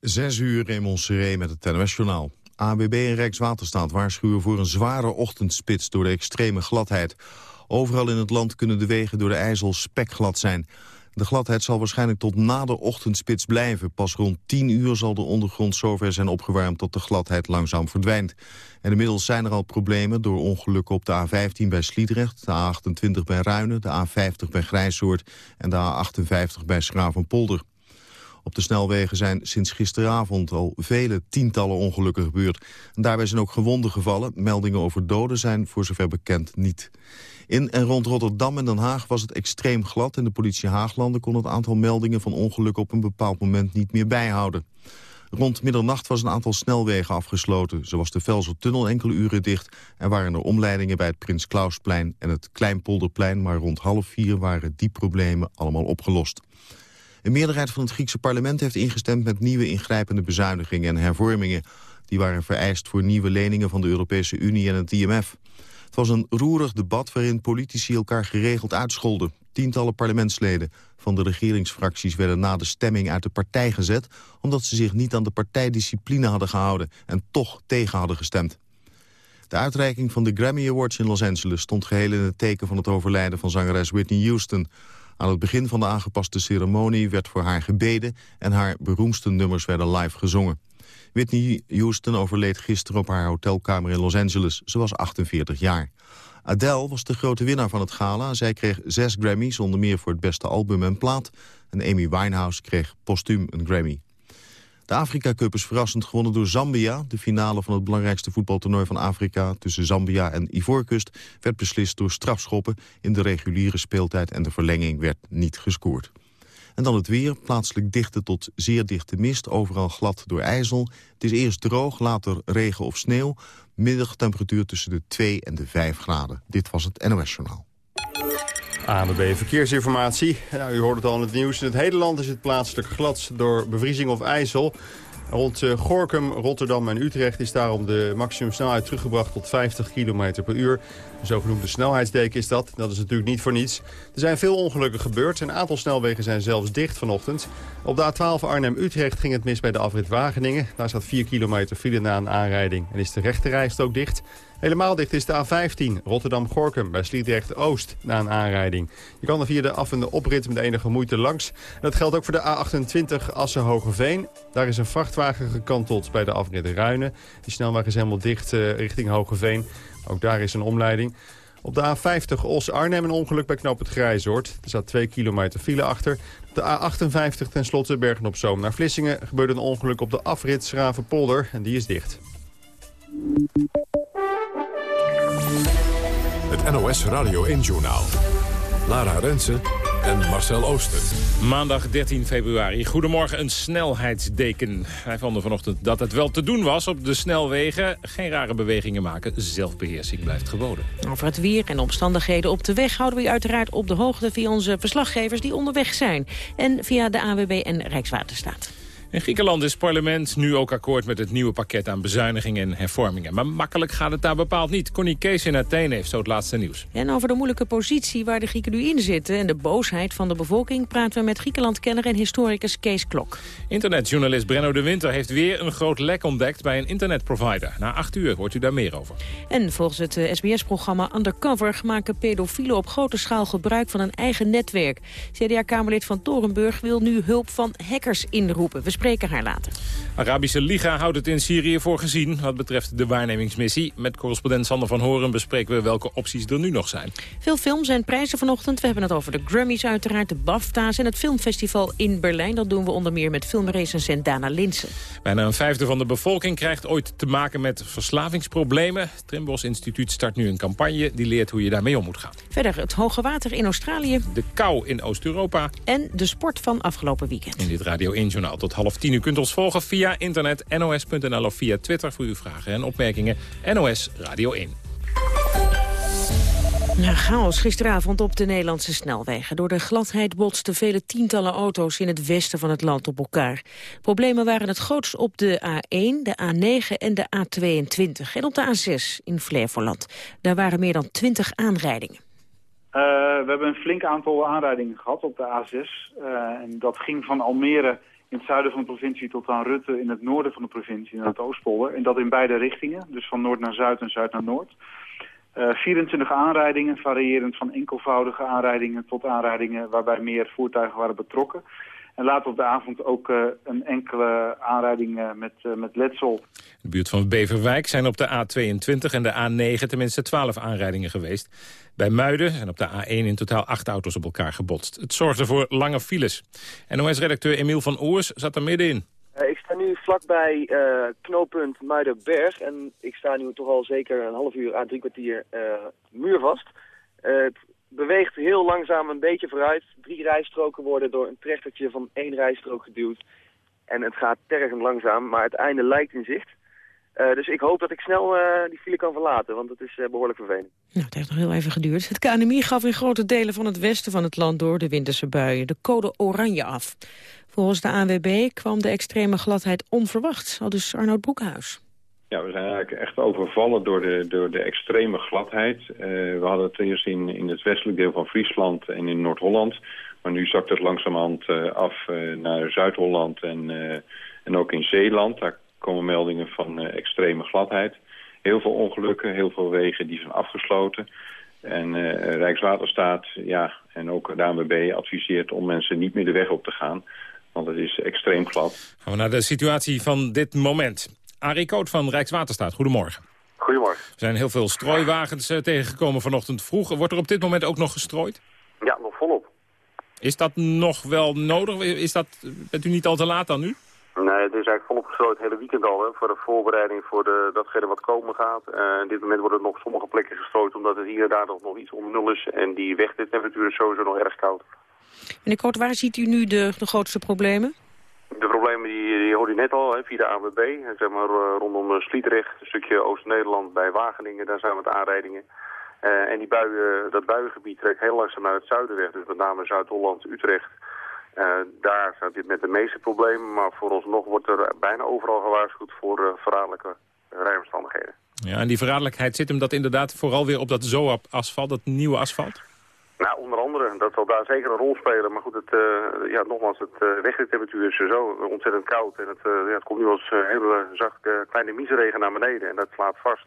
Zes uur in Montserrat met het NOS-journaal. ABB en Rijkswaterstaat waarschuwen voor een zware ochtendspits door de extreme gladheid. Overal in het land kunnen de wegen door de IJssel spekglad zijn. De gladheid zal waarschijnlijk tot na de ochtendspits blijven. Pas rond 10 uur zal de ondergrond zover zijn opgewarmd dat de gladheid langzaam verdwijnt. En inmiddels zijn er al problemen door ongelukken op de A15 bij Sliedrecht, de A28 bij Ruinen, de A50 bij Grijssoort en de A58 bij Schravenpolder. Op de snelwegen zijn sinds gisteravond al vele tientallen ongelukken gebeurd. En daarbij zijn ook gewonden gevallen. Meldingen over doden zijn voor zover bekend niet. In en rond Rotterdam en Den Haag was het extreem glad... en de politie Haaglanden kon het aantal meldingen van ongelukken... op een bepaald moment niet meer bijhouden. Rond middernacht was een aantal snelwegen afgesloten. Zo was de Velsertunnel enkele uren dicht... en waren er omleidingen bij het Prins Klausplein en het Kleinpolderplein... maar rond half vier waren die problemen allemaal opgelost. Een meerderheid van het Griekse parlement heeft ingestemd met nieuwe ingrijpende bezuinigingen en hervormingen. Die waren vereist voor nieuwe leningen van de Europese Unie en het IMF. Het was een roerig debat waarin politici elkaar geregeld uitscholden. Tientallen parlementsleden van de regeringsfracties werden na de stemming uit de partij gezet... omdat ze zich niet aan de partijdiscipline hadden gehouden en toch tegen hadden gestemd. De uitreiking van de Grammy Awards in Los Angeles stond geheel in het teken van het overlijden van zangeres Whitney Houston. Aan het begin van de aangepaste ceremonie werd voor haar gebeden... en haar beroemdste nummers werden live gezongen. Whitney Houston overleed gisteren op haar hotelkamer in Los Angeles. Ze was 48 jaar. Adele was de grote winnaar van het gala. Zij kreeg zes Grammys, onder meer voor het beste album en plaat. En Amy Winehouse kreeg postuum een Grammy. De Afrika Cup is verrassend gewonnen door Zambia. De finale van het belangrijkste voetbaltoernooi van Afrika... tussen Zambia en Ivoorkust werd beslist door strafschoppen... in de reguliere speeltijd en de verlenging werd niet gescoord. En dan het weer, plaatselijk dichte tot zeer dichte mist, overal glad door ijzel. Het is eerst droog, later regen of sneeuw. Middagtemperatuur tussen de 2 en de 5 graden. Dit was het NOS Journaal. ANWB Verkeersinformatie. U hoort het al in het nieuws. In het hele land is het plaatselijk glad door bevriezing of ijzel. Rond uh, Gorkum, Rotterdam en Utrecht is daarom de maximumsnelheid teruggebracht tot 50 km per uur. Een zogenoemde snelheidsdeken is dat. Dat is natuurlijk niet voor niets. Er zijn veel ongelukken gebeurd. Een aantal snelwegen zijn zelfs dicht vanochtend. Op de A12 Arnhem-Utrecht ging het mis bij de afrit Wageningen. Daar staat 4 kilometer file na een aanrijding en is de rechterrijst dicht. Helemaal dicht is de A15 Rotterdam-Gorkum bij Sliedrecht-Oost na een aanrijding. Je kan er via de af- en de oprit met enige moeite langs. dat geldt ook voor de A28 Assen-Hogeveen. Daar is een vrachtwagen gekanteld bij de afrit Ruinen. Die snelweg is helemaal dicht uh, richting Hogeveen. Ook daar is een omleiding. Op de A50 Os-Arnhem een ongeluk bij Knoop het Grijzoord. Er staat 2 kilometer file achter. De A58 ten slotte Bergen op Zoom naar Vlissingen gebeurde een ongeluk op de afrit Schravenpolder en die is dicht. Het NOS Radio 1-journaal. Lara Rensen en Marcel Ooster. Maandag 13 februari. Goedemorgen, een snelheidsdeken. Hij vond vanochtend dat het wel te doen was op de snelwegen. Geen rare bewegingen maken, zelfbeheersing blijft geboden. Over het weer en omstandigheden op de weg houden we u uiteraard op de hoogte... via onze verslaggevers die onderweg zijn. En via de AWB en Rijkswaterstaat. In Griekenland is het parlement nu ook akkoord met het nieuwe pakket aan bezuinigingen en hervormingen. Maar makkelijk gaat het daar bepaald niet. Connie Kees in Athene heeft zo het laatste nieuws. En over de moeilijke positie waar de Grieken nu in zitten en de boosheid van de bevolking praten we met Griekenland-kenner en historicus Kees Klok. Internetjournalist Brenno de Winter heeft weer een groot lek ontdekt bij een internetprovider. Na acht uur hoort u daar meer over. En volgens het SBS-programma Undercover maken pedofielen op grote schaal gebruik van een eigen netwerk. CDA-kamerlid van Torenburg wil nu hulp van hackers inroepen. We spreken haar later. Arabische Liga houdt het in Syrië voor gezien wat betreft de waarnemingsmissie. Met correspondent Sander van Horen bespreken we welke opties er nu nog zijn. Veel films en prijzen vanochtend. We hebben het over de Grammys uiteraard, de BAFTA's en het filmfestival in Berlijn. Dat doen we onder meer met filmrecensent Dana Linsen. Bijna een vijfde van de bevolking krijgt ooit te maken met verslavingsproblemen. Het Trimbos Instituut start nu een campagne die leert hoe je daarmee om moet gaan. Verder het hoge water in Australië. De kou in Oost-Europa. En de sport van afgelopen weekend. In dit Radio 1-journaal tot half tien. U kunt ons volgen via internet nos.nl of via Twitter voor uw vragen en opmerkingen. NOS Radio 1. Ja, chaos gisteravond op de Nederlandse snelwegen. Door de gladheid botsten vele tientallen auto's in het westen van het land op elkaar. Problemen waren het grootst op de A1, de A9 en de A22. En op de A6 in Flevoland. Daar waren meer dan 20 aanrijdingen. Uh, we hebben een flink aantal aanrijdingen gehad op de A6. Uh, en dat ging van Almere in het zuiden van de provincie tot aan Rutte in het noorden van de provincie, in het Oostpolder. En dat in beide richtingen, dus van noord naar zuid en zuid naar noord. 24 aanrijdingen, variërend van enkelvoudige aanrijdingen tot aanrijdingen waarbij meer voertuigen waren betrokken. En later op de avond ook uh, een enkele aanrijding uh, met, uh, met letsel. In de buurt van Beverwijk zijn op de A22 en de A9 tenminste 12 aanrijdingen geweest. Bij Muiden zijn op de A1 in totaal acht auto's op elkaar gebotst. Het zorgde voor lange files. NOS-redacteur Emiel van Oers zat er middenin. ik sta nu vlakbij knooppunt Muidenberg. En ik sta nu toch al zeker een half uur aan drie kwartier muurvast. het beweegt heel langzaam een beetje vooruit. Drie rijstroken worden door een trechtertje van één rijstrook geduwd. En het gaat tergend langzaam, maar het einde lijkt in zicht. Uh, dus ik hoop dat ik snel uh, die file kan verlaten, want het is uh, behoorlijk vervelend. Nou, het heeft nog heel even geduurd. Het KNMI gaf in grote delen van het westen van het land door de winterse buien de code oranje af. Volgens de ANWB kwam de extreme gladheid onverwacht, al dus Arnoud Broekhuis. Ja, we zijn eigenlijk echt overvallen door de, door de extreme gladheid. Uh, we hadden het eerst in, in het westelijk deel van Friesland en in Noord-Holland. Maar nu zakt het langzamerhand af naar Zuid-Holland en, en ook in Zeeland. Daar komen meldingen van extreme gladheid. Heel veel ongelukken, heel veel wegen die zijn afgesloten. En Rijkswaterstaat ja, en ook de ANWB adviseert om mensen niet meer de weg op te gaan. Want het is extreem glad. Gaan we naar de situatie van dit moment. Arie Koot van Rijkswaterstaat, goedemorgen. Goedemorgen. Er zijn heel veel strooiwagens uh, tegengekomen vanochtend vroeg. Wordt er op dit moment ook nog gestrooid? Ja, nog volop. Is dat nog wel nodig? Is dat, bent u niet al te laat dan nu? Nee, het is eigenlijk volop gestrooid het hele weekend al. Hè, voor de voorbereiding voor de, datgene wat komen gaat. Uh, op dit moment worden er nog sommige plekken gestrooid omdat het hier en daar nog, nog iets onder nul is. En die wegtemperatuur is sowieso nog erg koud. Meneer Koot, waar ziet u nu de, de grootste problemen? De problemen die, die hoorde je net al hè, via de ANWB. Zeg maar, uh, rondom uh, Sliedrecht, een stukje Oost-Nederland bij Wageningen. Daar zijn we met aanrijdingen. Uh, en die buien, dat buiengebied trekt heel langzaam naar het zuiden weg. Dus met name Zuid-Holland, Utrecht. Daar staat dit met de meeste problemen. Maar vooralsnog wordt er bijna overal gewaarschuwd voor verraderlijke rijomstandigheden. Ja, en die verraderlijkheid zit hem dat inderdaad vooral weer op dat ZOAP-asfalt, dat nieuwe asfalt? Nou, onder andere. Dat zal daar zeker een rol spelen. Maar goed, het, uh, ja, nogmaals, het uh, wegtemperatuur is zo ontzettend koud. En het, uh, ja, het komt nu als hele zachte kleine miseregen naar beneden. En dat slaat vast.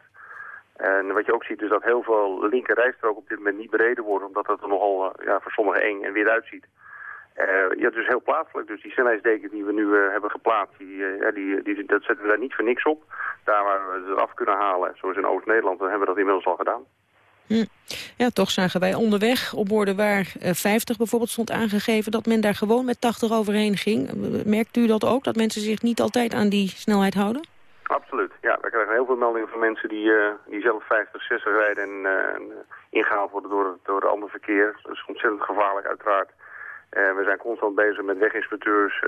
En wat je ook ziet is dat heel veel linker rijstroken op dit moment niet bereden worden. Omdat het er nogal ja, voor sommigen eng en weer uitziet. Ja, dus heel plaatselijk. Dus die snelheidsdeken die we nu hebben geplaatst, die, ja, die, die, dat zetten we daar niet voor niks op. Daar waar we het af kunnen halen, zoals in Oost-Nederland, dan hebben we dat inmiddels al gedaan. Hm. Ja, toch zagen wij onderweg op borden waar 50 bijvoorbeeld stond aangegeven... dat men daar gewoon met 80 overheen ging. Merkt u dat ook, dat mensen zich niet altijd aan die snelheid houden? Absoluut, ja. We krijgen heel veel meldingen van mensen die, uh, die zelf 50, 60 rijden... en uh, ingehaald worden door, door ander verkeer. Dat is ontzettend gevaarlijk uiteraard. Uh, we zijn constant bezig met weginspecteurs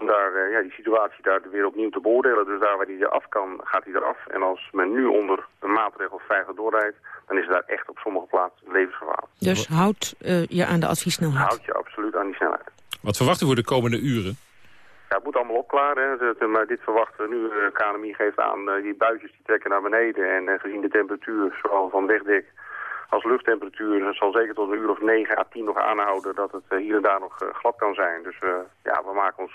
om daar, uh, ja, die situatie daar weer opnieuw te beoordelen. Dus daar waar hij eraf kan, gaat hij eraf. En als men nu onder een maatregel veilig doorrijdt, dan is het daar echt op sommige plaatsen levensgevaarlijk. Dus houd uh, je aan de adviesnelheid? Houd je absoluut aan die snelheid. Wat verwachten we de komende uren? Ja, het moet allemaal opklaren. Hè. Maar dit verwachten we nu. KNMI geeft aan, die buitjes die trekken naar beneden. En gezien de temperatuur, zowel van wegdek als luchttemperatuur zal zeker tot een uur of 9 à 10 nog aanhouden dat het uh, hier en daar nog uh, glad kan zijn. Dus uh, ja, we maken ons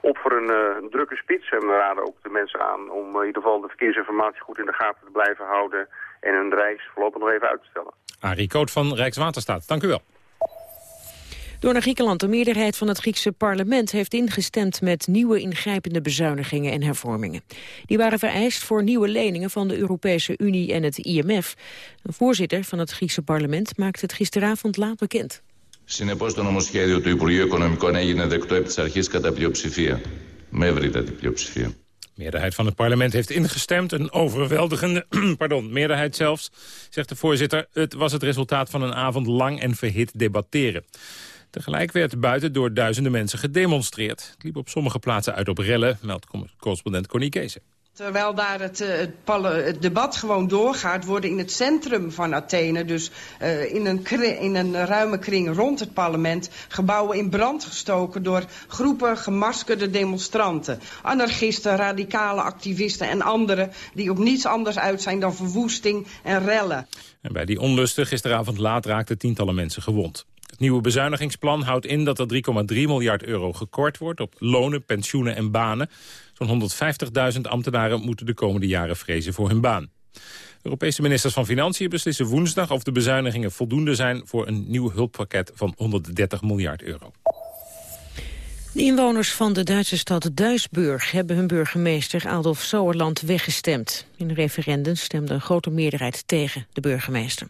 op voor een, een, drukke spits en we raden ook de mensen aan om in ieder geval de verkeersinformatie goed in de gaten te blijven houden en hun reis voorlopig nog even uit te stellen. Arie Koot van Rijkswaterstaat, dank u wel. Door naar Griekenland. De meerderheid van het Griekse parlement heeft ingestemd met nieuwe ingrijpende bezuinigingen en hervormingen. Die waren vereist voor nieuwe leningen van de Europese Unie en het IMF. Een voorzitter van het Griekse parlement maakte het gisteravond laat bekend. Συνεπώς το νομοσχέδιο του Υπουργείου Οικονομικών έγινε δεκτό επί της αρχής κατά πλειοψηφία. Με ευρύτατη πλειοψηφία. meerderheid van het parlement heeft ingestemd. Een overweldigende pardon, meerderheid zelfs, zegt de voorzitter. Het was het resultaat van een avond lang en verhit debatteren. Tegelijk werd buiten door duizenden mensen gedemonstreerd. Het liep op sommige plaatsen uit op rellen, meldt correspondent Connie Kees. Terwijl daar het, uh, het, debat gewoon doorgaat, worden in het centrum van Athene... dus uh, in, een in een ruime kring rond het parlement... gebouwen in brand gestoken door groepen gemaskerde demonstranten. Anarchisten, radicale activisten en anderen... die op niets anders uit zijn dan verwoesting en rellen. En bij die onlusten gisteravond laat raakten tientallen mensen gewond. Het nieuwe bezuinigingsplan houdt in dat er 3,3 miljard euro gekort wordt... op lonen, pensioenen en banen. Zo'n 150.000 ambtenaren moeten de komende jaren vrezen voor hun baan. Europese ministers van Financiën beslissen woensdag of de bezuinigingen voldoende zijn voor een nieuw hulppakket van 130 miljard euro. De inwoners van de Duitse stad Duisburg hebben hun burgemeester Adolf Sauerland weggestemd. In een referendum stemde een grote meerderheid tegen de burgemeester.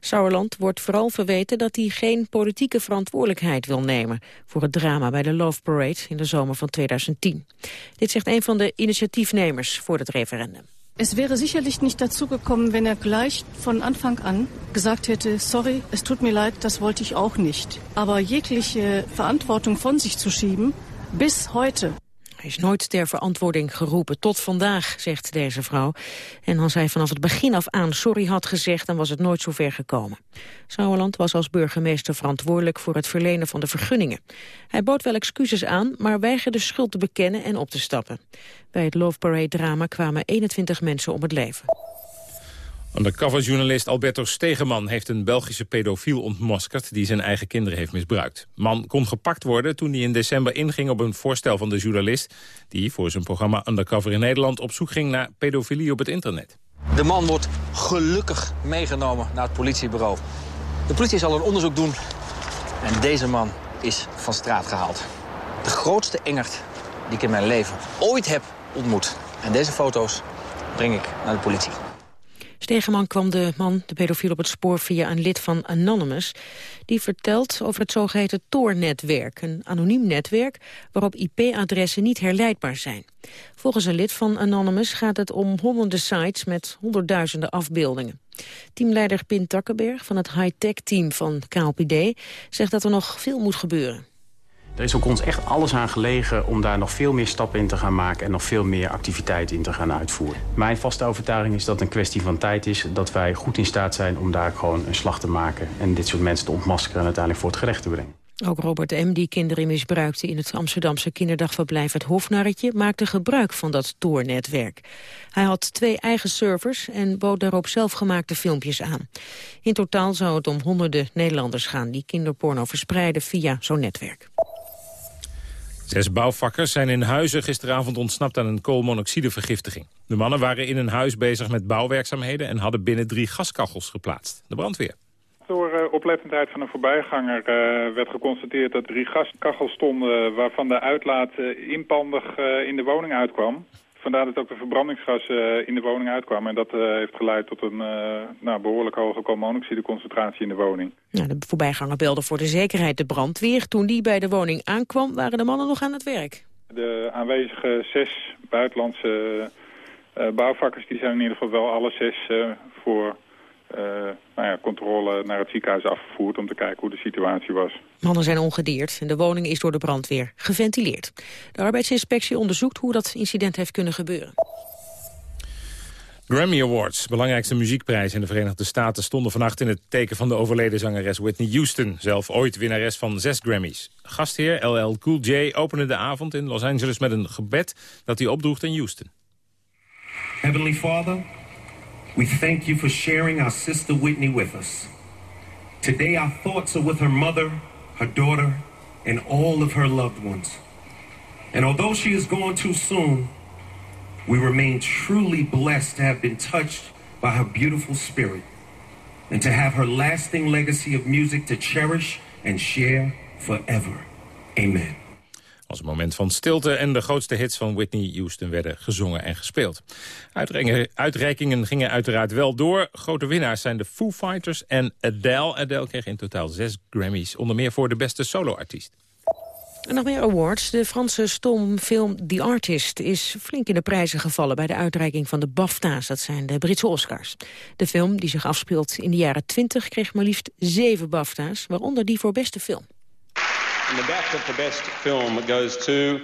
Sauerland wordt vooral verweten dat hij geen politieke verantwoordelijkheid wil nemen voor het drama bij de Love Parade in de zomer van 2010. Dit zegt een van de initiatiefnemers voor het referendum. Es wäre sicherlich nicht dazu gekommen, wenn er gleich von Anfang an gesagt hätte, sorry, es tut mir leid, das wollte ich auch nicht. Aber jegliche Verantwortung von sich zu schieben, bis heute hij is nooit ter verantwoording geroepen, tot vandaag, zegt deze vrouw. En als hij vanaf het begin af aan sorry had gezegd, dan was het nooit zover gekomen. Sauerland was als burgemeester verantwoordelijk voor het verlenen van de vergunningen. Hij bood wel excuses aan, maar weigerde schuld te bekennen en op te stappen. Bij het Love Parade-drama kwamen 21 mensen om het leven. Undercoverjournalist Alberto Stegeman heeft een Belgische pedofiel ontmaskerd die zijn eigen kinderen heeft misbruikt. Man kon gepakt worden toen hij in december inging op een voorstel van de journalist die voor zijn programma Undercover in Nederland op zoek ging naar pedofilie op het internet. De man wordt gelukkig meegenomen naar het politiebureau. De politie zal een onderzoek doen en deze man is van straat gehaald. De grootste engert die ik in mijn leven ooit heb ontmoet. En deze foto's breng ik naar de politie. Stegeman kwam de man, de pedofiel, op het spoor via een lid van Anonymous. Die vertelt over het zogeheten Tor-netwerk, een anoniem netwerk waarop IP-adressen niet herleidbaar zijn. Volgens een lid van Anonymous gaat het om honderden sites met honderdduizenden afbeeldingen. Teamleider Pin Takkenberg van het high-tech team van KLPD zegt dat er nog veel moet gebeuren. Er is ook ons echt alles aan gelegen om daar nog veel meer stappen in te gaan maken... en nog veel meer activiteiten in te gaan uitvoeren. Mijn vaste overtuiging is dat het een kwestie van tijd is... dat wij goed in staat zijn om daar gewoon een slag te maken... en dit soort mensen te ontmaskeren en uiteindelijk voor het gerecht te brengen. Ook Robert M., die kinderen misbruikte in het Amsterdamse kinderdagverblijf Het Hofnarretje, maakte gebruik van dat toernetwerk. Hij had twee eigen servers en bood daarop zelfgemaakte filmpjes aan. In totaal zou het om honderden Nederlanders gaan die kinderporno verspreiden via zo'n netwerk. Zes bouwvakkers zijn in Huizen gisteravond ontsnapt aan een koolmonoxidevergiftiging. De mannen waren in een huis bezig met bouwwerkzaamheden en hadden binnen drie gaskachels geplaatst. De brandweer. Door uh, oplettendheid van een voorbijganger uh, werd geconstateerd dat drie gaskachels stonden waarvan de uitlaat uh, inpandig in de woning uitkwam. Vandaar dat ook de verbrandingsgassen in de woning uitkwamen. En dat heeft geleid tot een nou, behoorlijk hoge koolmonoxideconcentratie in de woning. De voorbijganger belde voor de zekerheid de brandweer. Toen die bij de woning aankwam, waren de mannen nog aan het werk. De aanwezige zes buitenlandse bouwvakkers die zijn in ieder geval wel alle zes voor nou ja, controle naar het ziekenhuis afgevoerd om te kijken hoe de situatie was. Mannen zijn ongedeerd en de woning is door de brandweer geventileerd. De arbeidsinspectie onderzoekt hoe dat incident heeft kunnen gebeuren. Grammy Awards, belangrijkste muziekprijs in de Verenigde Staten... stonden vannacht in het teken van de overleden zangeres Whitney Houston... zelf ooit winnares van zes Grammys. Gastheer LL Cool J opende de avond in Los Angeles met een gebed... dat hij opdroeg aan Houston. Heavenly Father... We thank you for sharing our sister Whitney with us. Today, our thoughts are with her mother, her daughter, and all of her loved ones. And although she is gone too soon, we remain truly blessed to have been touched by her beautiful spirit and to have her lasting legacy of music to cherish and share forever. Amen. Als een moment van stilte en de grootste hits van Whitney Houston werden gezongen en gespeeld. Uitreikingen gingen uiteraard wel door. Grote winnaars zijn de Foo Fighters en Adele. Adele kreeg in totaal zes Grammys, onder meer voor de beste soloartiest. En nog meer awards. De Franse stomfilm The Artist is flink in de prijzen gevallen... bij de uitreiking van de BAFTA's, dat zijn de Britse Oscars. De film, die zich afspeelt in de jaren 20, kreeg maar liefst zeven BAFTA's... waaronder die voor beste film. And the BAFTA for Best Film goes to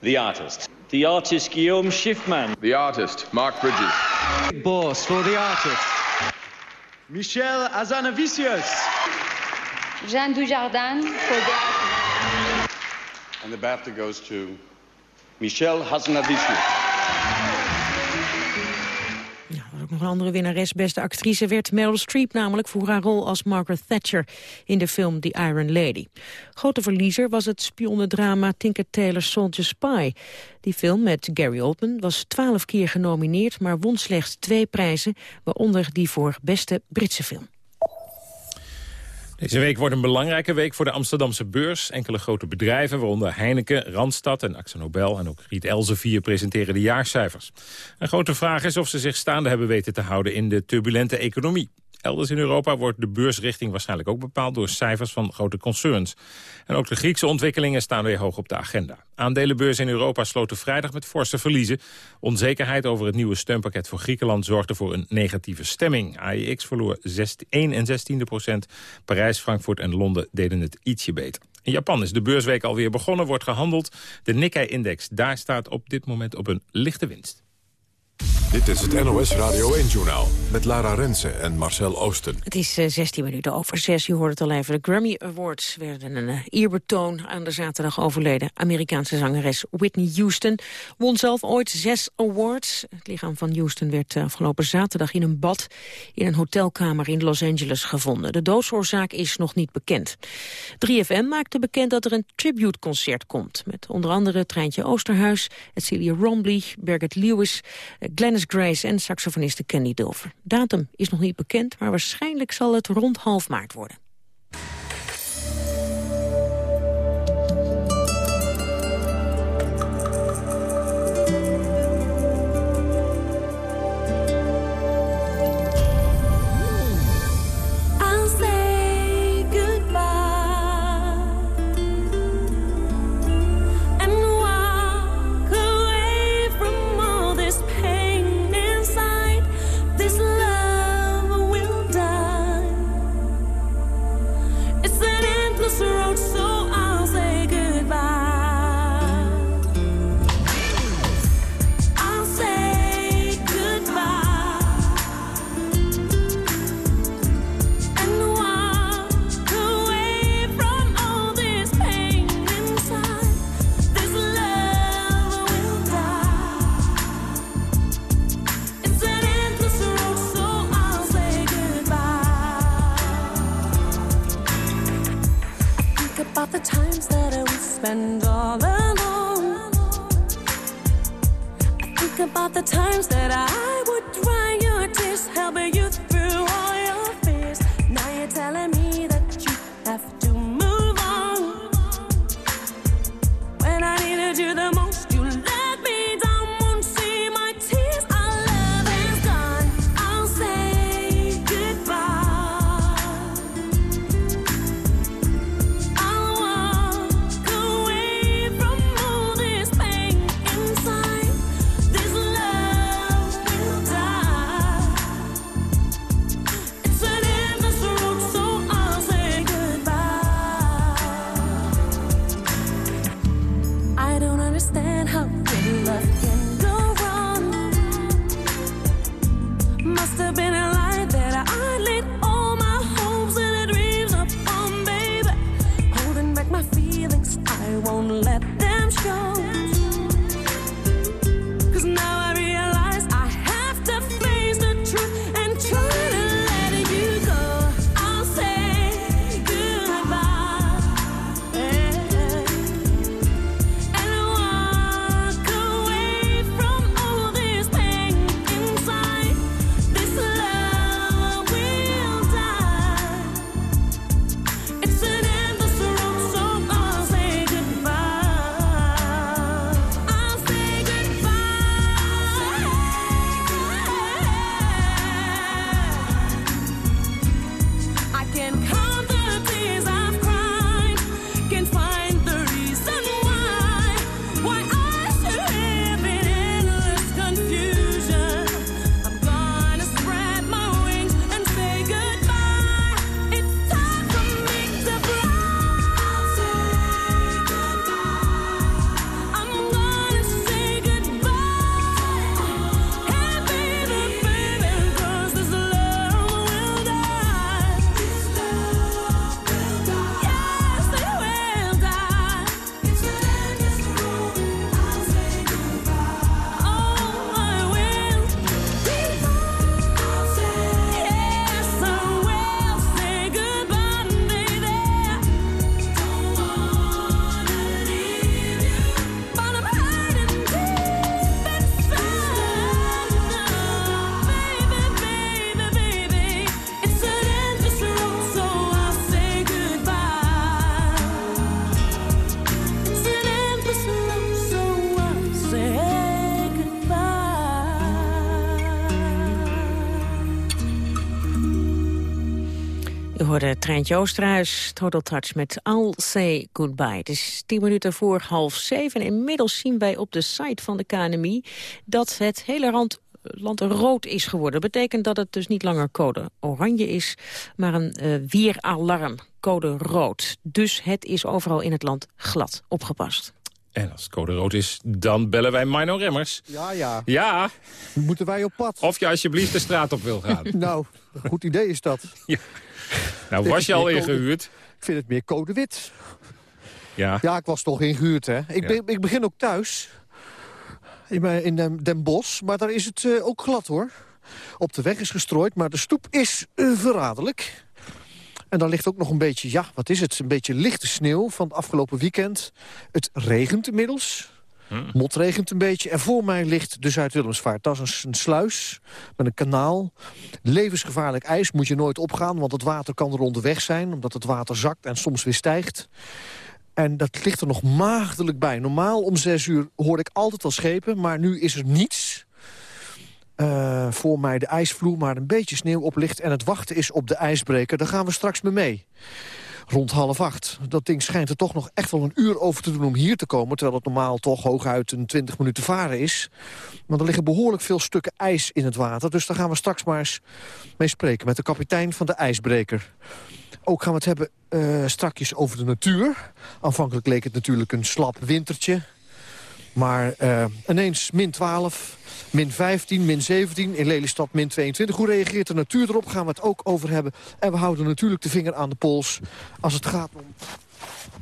The Artist. The Artist, Guillaume Schiffman. The Artist, Mark Bridges. Big Boss for The Artist. Michel Azanavicius. Jeanne Dujardin for The Artist. And the BAFTA goes to Michel Hazanavicius. Nog een andere winnares. Beste actrice werd Meryl Streep namelijk voor haar rol als Margaret Thatcher in de film The Iron Lady. Grote verliezer was het spionnendrama Tinker Tailor Soldier Spy. Die film met Gary Oldman was twaalf keer genomineerd, maar won slechts twee prijzen, waaronder die voor beste Britse film. Deze week wordt een belangrijke week voor de Amsterdamse beurs. Enkele grote bedrijven, waaronder Heineken, Randstad en Nobel en ook Riet Elsevier presenteren de jaarcijfers. Een grote vraag is of ze zich staande hebben weten te houden in de turbulente economie. Elders in Europa wordt de beursrichting waarschijnlijk ook bepaald door cijfers van grote concerns. En ook de Griekse ontwikkelingen staan weer hoog op de agenda. Aandelenbeurzen in Europa sloten vrijdag met forse verliezen. Onzekerheid over het nieuwe steunpakket voor Griekenland zorgde voor een negatieve stemming. AEX verloor 1 en 16 procent. Parijs, Frankfurt en Londen deden het ietsje beter. In Japan is de beursweek alweer begonnen, wordt gehandeld. De Nikkei-index, daar staat op dit moment op een lichte winst. Dit is het NOS Radio 1-journaal met Lara Rensen en Marcel Oosten. Het is uh, eh, 16 minuten over 6. Je hoort het al even. De Grammy Awards werden een uh, eerbetoon aan de zaterdag overleden Amerikaanse zangeres Whitney Houston. Won zelf ooit zes awards. Het lichaam van Houston werd uh, afgelopen zaterdag in een bad in een hotelkamer in Los Angeles gevonden. De doodsoorzaak is nog niet bekend. 3FM maakte bekend dat er een tributeconcert komt. Met onder andere Treintje Oosterhuis, Celia Rombly, Birgit Lewis, Glennis Grace en saxofoniste Candy Dulfer. Datum is nog niet bekend, maar waarschijnlijk zal het rond half maart worden. Hoorde Treintje Oosterhuis, Touch met I'll Say Goodbye. Het is tien minuten voor half zeven. Inmiddels zien wij op de site van de KNMI dat het hele rand land rood is geworden. Dat betekent dat het dus niet langer code oranje is, maar een uh, weeralarm, code rood. Dus het is overal in het land glad opgepast. En als het code rood is, dan bellen wij Mino Remmers. Ja, ja. Ja. Moeten wij op pad. Of je alsjeblieft de straat op wil gaan. nou, een goed idee is dat. Ja. Nou, was je al ingehuurd? Ik vind het meer code wit. Ja. Ja, ik was toch ingehuurd, hè. Ik, Ja. ben, ik begin ook thuis. In, in Den, Den Bosch. Maar daar is het eh, ook glad, hoor. Op de weg is gestrooid, maar de stoep is eh, verraderlijk. En dan ligt ook nog een beetje, ja, wat is het? Een beetje lichte sneeuw van het afgelopen weekend. Het regent inmiddels. Motregent een beetje. En voor mij ligt de Zuid-Willemsvaart. Dat is een, sluis met een kanaal. Levensgevaarlijk ijs moet je nooit opgaan... want het water kan er onderweg zijn... omdat het water zakt en soms weer stijgt. En dat ligt er nog maagdelijk bij. Normaal om zes uur hoor ik altijd wel schepen... maar nu is er niets. Eh, voor mij de ijsvloer, maar een beetje sneeuw op ligt... en het wachten is op de ijsbreker. Daar gaan we straks mee mee rond half acht. Dat ding schijnt er toch nog echt wel een uur over te doen om hier te komen... terwijl het normaal toch hooguit een 20 minuten varen is. Maar er liggen behoorlijk veel stukken ijs in het water... dus daar gaan we straks maar eens mee spreken met de kapitein van de ijsbreker. Ook gaan we het hebben eh strakjes over de natuur. Aanvankelijk leek het natuurlijk een slap wintertje... Maar eh, ineens min 12, min 15, min 17, in Lelystad min 22. Hoe reageert de natuur erop? Gaan we het ook over hebben. En we houden natuurlijk de vinger aan de pols als het gaat om...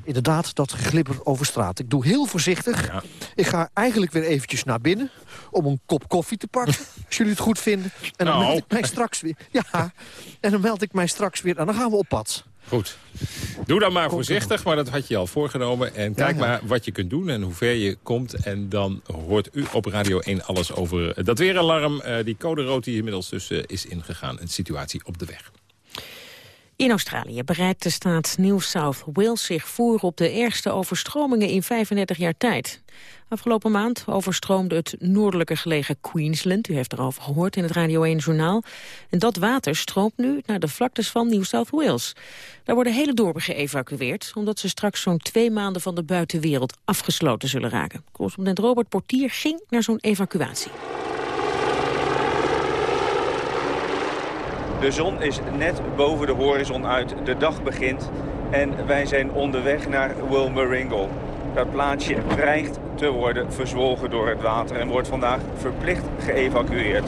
Inderdaad, dat glibber over straat. Ik doe heel voorzichtig. Ik ga eigenlijk weer eventjes naar binnen om een kop koffie te pakken. als jullie het goed vinden. En dan Nou. meld ik mij straks weer. Ja, en dan meld ik mij straks weer. En dan gaan we op pad. Goed. Doe dan maar voorzichtig, maar dat had je al voorgenomen. En kijk ja. maar wat je kunt doen en hoe ver je komt. En dan hoort u op Radio 1 alles over eh, dat weeralarm. eh, die code rood die inmiddels dus eh, is ingegaan. En de situatie op de weg. In Australië bereidt de staat New South Wales zich voor op de ergste overstromingen in 35 jaar tijd. Afgelopen maand overstroomde het noordelijker gelegen Queensland. U heeft erover gehoord in het Radio 1-journaal. En dat water stroomt nu naar de vlaktes van New South Wales. Daar worden hele dorpen geëvacueerd... omdat ze straks zo'n twee maanden van de buitenwereld afgesloten zullen raken. Correspondent Robert Portier ging naar zo'n evacuatie. De zon is net boven de horizon uit, de dag begint en wij zijn onderweg naar Wilmeringle. Dat plaatsje dreigt te worden verzwolgen door het water en wordt vandaag verplicht geëvacueerd.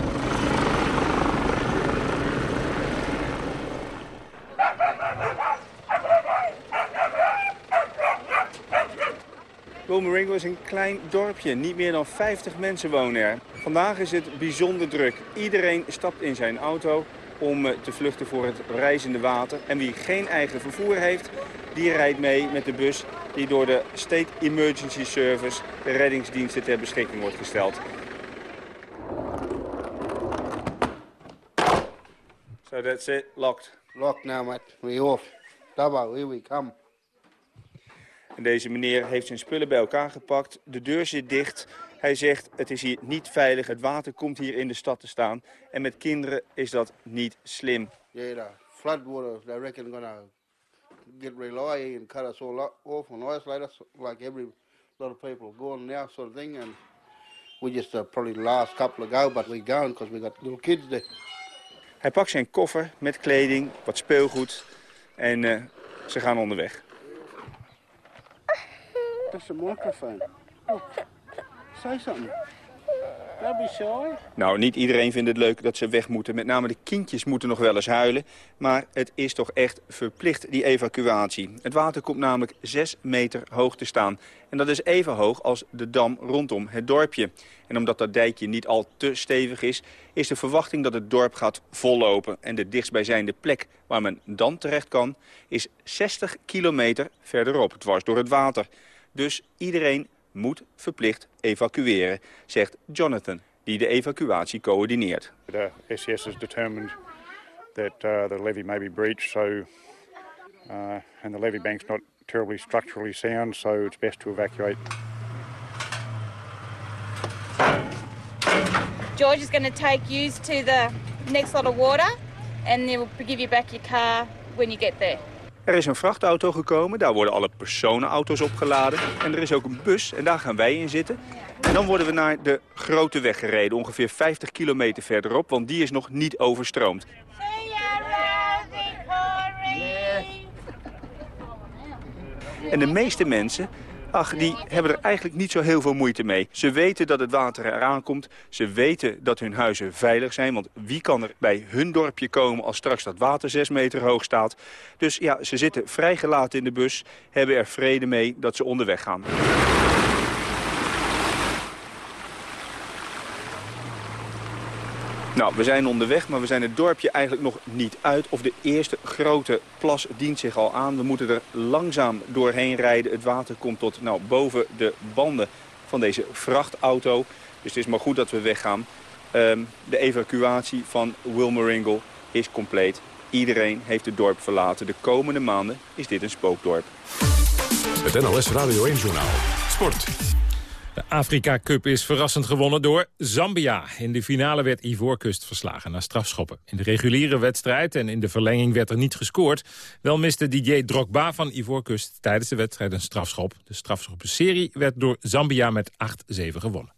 Wilmeringle is een klein dorpje, niet meer dan 50 mensen wonen er. Vandaag is het bijzonder druk. Iedereen stapt in zijn auto om eh, te vluchten voor het reizende water. En wie geen eigen vervoer heeft, die rijdt mee met de bus die door de State Emergency Service, de reddingsdiensten, ter beschikking wordt gesteld. So that's it, locked. Locked now, mate. We off. Double, here we come. En deze meneer heeft zijn spullen bij elkaar gepakt. De deur zit dicht. Hij zegt, het is hier niet veilig. Het water komt hier in de stad te staan. En met kinderen is dat niet slim. Yeah, the floodwater, they reckon, gonna get high and cut us all off and isolate us, like every lot of people are going now, sort of thing. And we just uh, probably the last couple to go, but we're going because we got little kids there. Hij pakt zijn koffer met kleding, wat speelgoed. En eh, ze gaan onderweg. That's the microphone. Oh, shy. Nou, niet iedereen vindt het leuk dat ze weg moeten. Met name de kindjes moeten nog wel eens huilen. Maar het is toch echt verplicht, die evacuatie. Het water komt namelijk 6 meter hoog te staan. En dat is even hoog als de dam rondom het dorpje. En omdat dat dijkje niet al te stevig is... is de verwachting dat het dorp gaat vollopen. En de dichtstbijzijnde plek waar men dan terecht kan... is 60 kilometer verderop, dwars door het water. Dus iedereen moet verplicht evacueren, zegt Jonathan, die de evacuatie coördineert. The SES has determined that uh, the levee may be breached, so uh, and the levee bank's not terribly structurally sound, so it's best to evacuate. George is going to take you to the next lot of water and then we'll give you back your car when you get there. Er is een vrachtauto gekomen, daar worden alle personenauto's opgeladen. En er is ook een bus en daar gaan wij in zitten. En dan worden we naar de grote weg gereden, ongeveer 50 kilometer verderop, want die is nog niet overstroomd. En de meeste mensen, ach, die hebben er eigenlijk niet zo heel veel moeite mee. Ze weten dat het water eraan komt. Ze weten dat hun huizen veilig zijn. Want wie kan er bij hun dorpje komen als straks dat water zes meter hoog staat? Dus ja, ze zitten vrijgelaten in de bus, hebben er vrede mee dat ze onderweg gaan. Nou, we zijn onderweg, maar we zijn het dorpje eigenlijk nog niet uit. Of de eerste grote plas dient zich al aan. We moeten er langzaam doorheen rijden. Het water komt tot nou, boven de banden van deze vrachtauto. Dus het is maar goed dat we weggaan. Ehm, de evacuatie van Wilmeringle is compleet. Iedereen heeft het dorp verlaten. De komende maanden is dit een spookdorp. Het NLS Radio 1 Journaal. Sport. De Afrika Cup is verrassend gewonnen door Zambia. In de finale werd Ivoorkust verslagen na strafschoppen. In de reguliere wedstrijd en in de verlenging werd er niet gescoord. Wel miste DJ Drogba van Ivoorkust tijdens de wedstrijd een strafschop. De strafschoppenserie werd door Zambia met 8-7 gewonnen.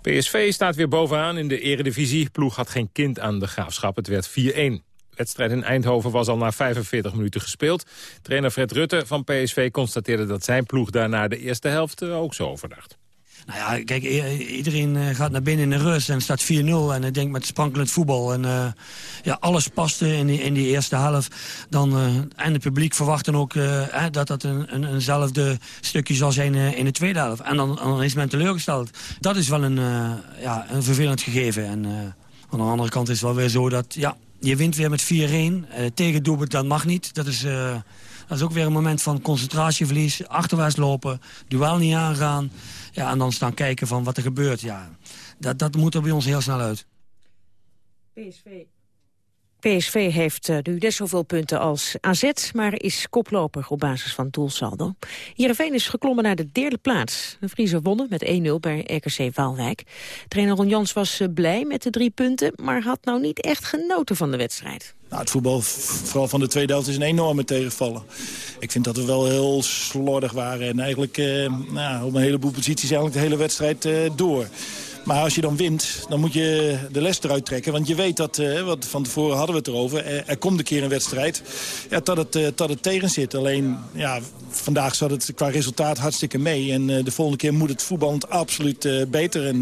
PSV staat weer bovenaan in de eredivisie. Ploeg had geen kind aan de graafschap. Het werd 4-1. Wedstrijd in Eindhoven was al na 45 minuten gespeeld. Trainer Fred Rutte van PSV constateerde dat zijn ploeg daarna de eerste helft eh, ook zo overdacht. Nou ja, kijk, iedereen eh, gaat naar binnen in de rust en staat 4-0. En ik denk met sprankelend voetbal. En eh, ja, alles paste in die, in die eerste helft. Dan, en het publiek verwacht dan ook dat dat een, een, eenzelfde stukje zal zijn in de tweede helft. En dan, is men teleurgesteld. Dat is wel een, ja, een vervelend gegeven. En aan de andere kant is het wel weer zo dat... Ja, je wint weer met 4-1. Uh, tegen doelpunt, dat mag niet. Dat is, eh, dat is ook weer een moment van concentratieverlies. Achterwaarts lopen, duel niet aangaan. Ja, en dan staan kijken van wat er gebeurt. Ja, dat, dat moet er bij ons heel snel uit. PSV. PSV heeft eh, nu net zoveel punten als AZ, maar is koploper op basis van doelsaldo. Heerenveen is geklommen naar de derde plaats. De Vriezen wonnen met 1-0 bij RKC Waalwijk. Trainer Ron Jans was eh, blij met de drie punten, maar had nou niet echt genoten van de wedstrijd. Nou, het voetbal, vooral van de tweede helft, is een enorme tegenvallen. Ik vind dat we wel heel slordig waren. En eigenlijk eh, nou, op een heleboel posities eigenlijk de hele wedstrijd eh, door. Maar als je dan wint, dan moet je de les eruit trekken. Want je weet dat, eh, wat van tevoren hadden we het erover... er, komt een keer een wedstrijd ja, dat, het, eh, dat het tegen zit. Alleen, ja, vandaag zat het qua resultaat hartstikke mee. En eh, de volgende keer moet het voetballend absoluut beter. En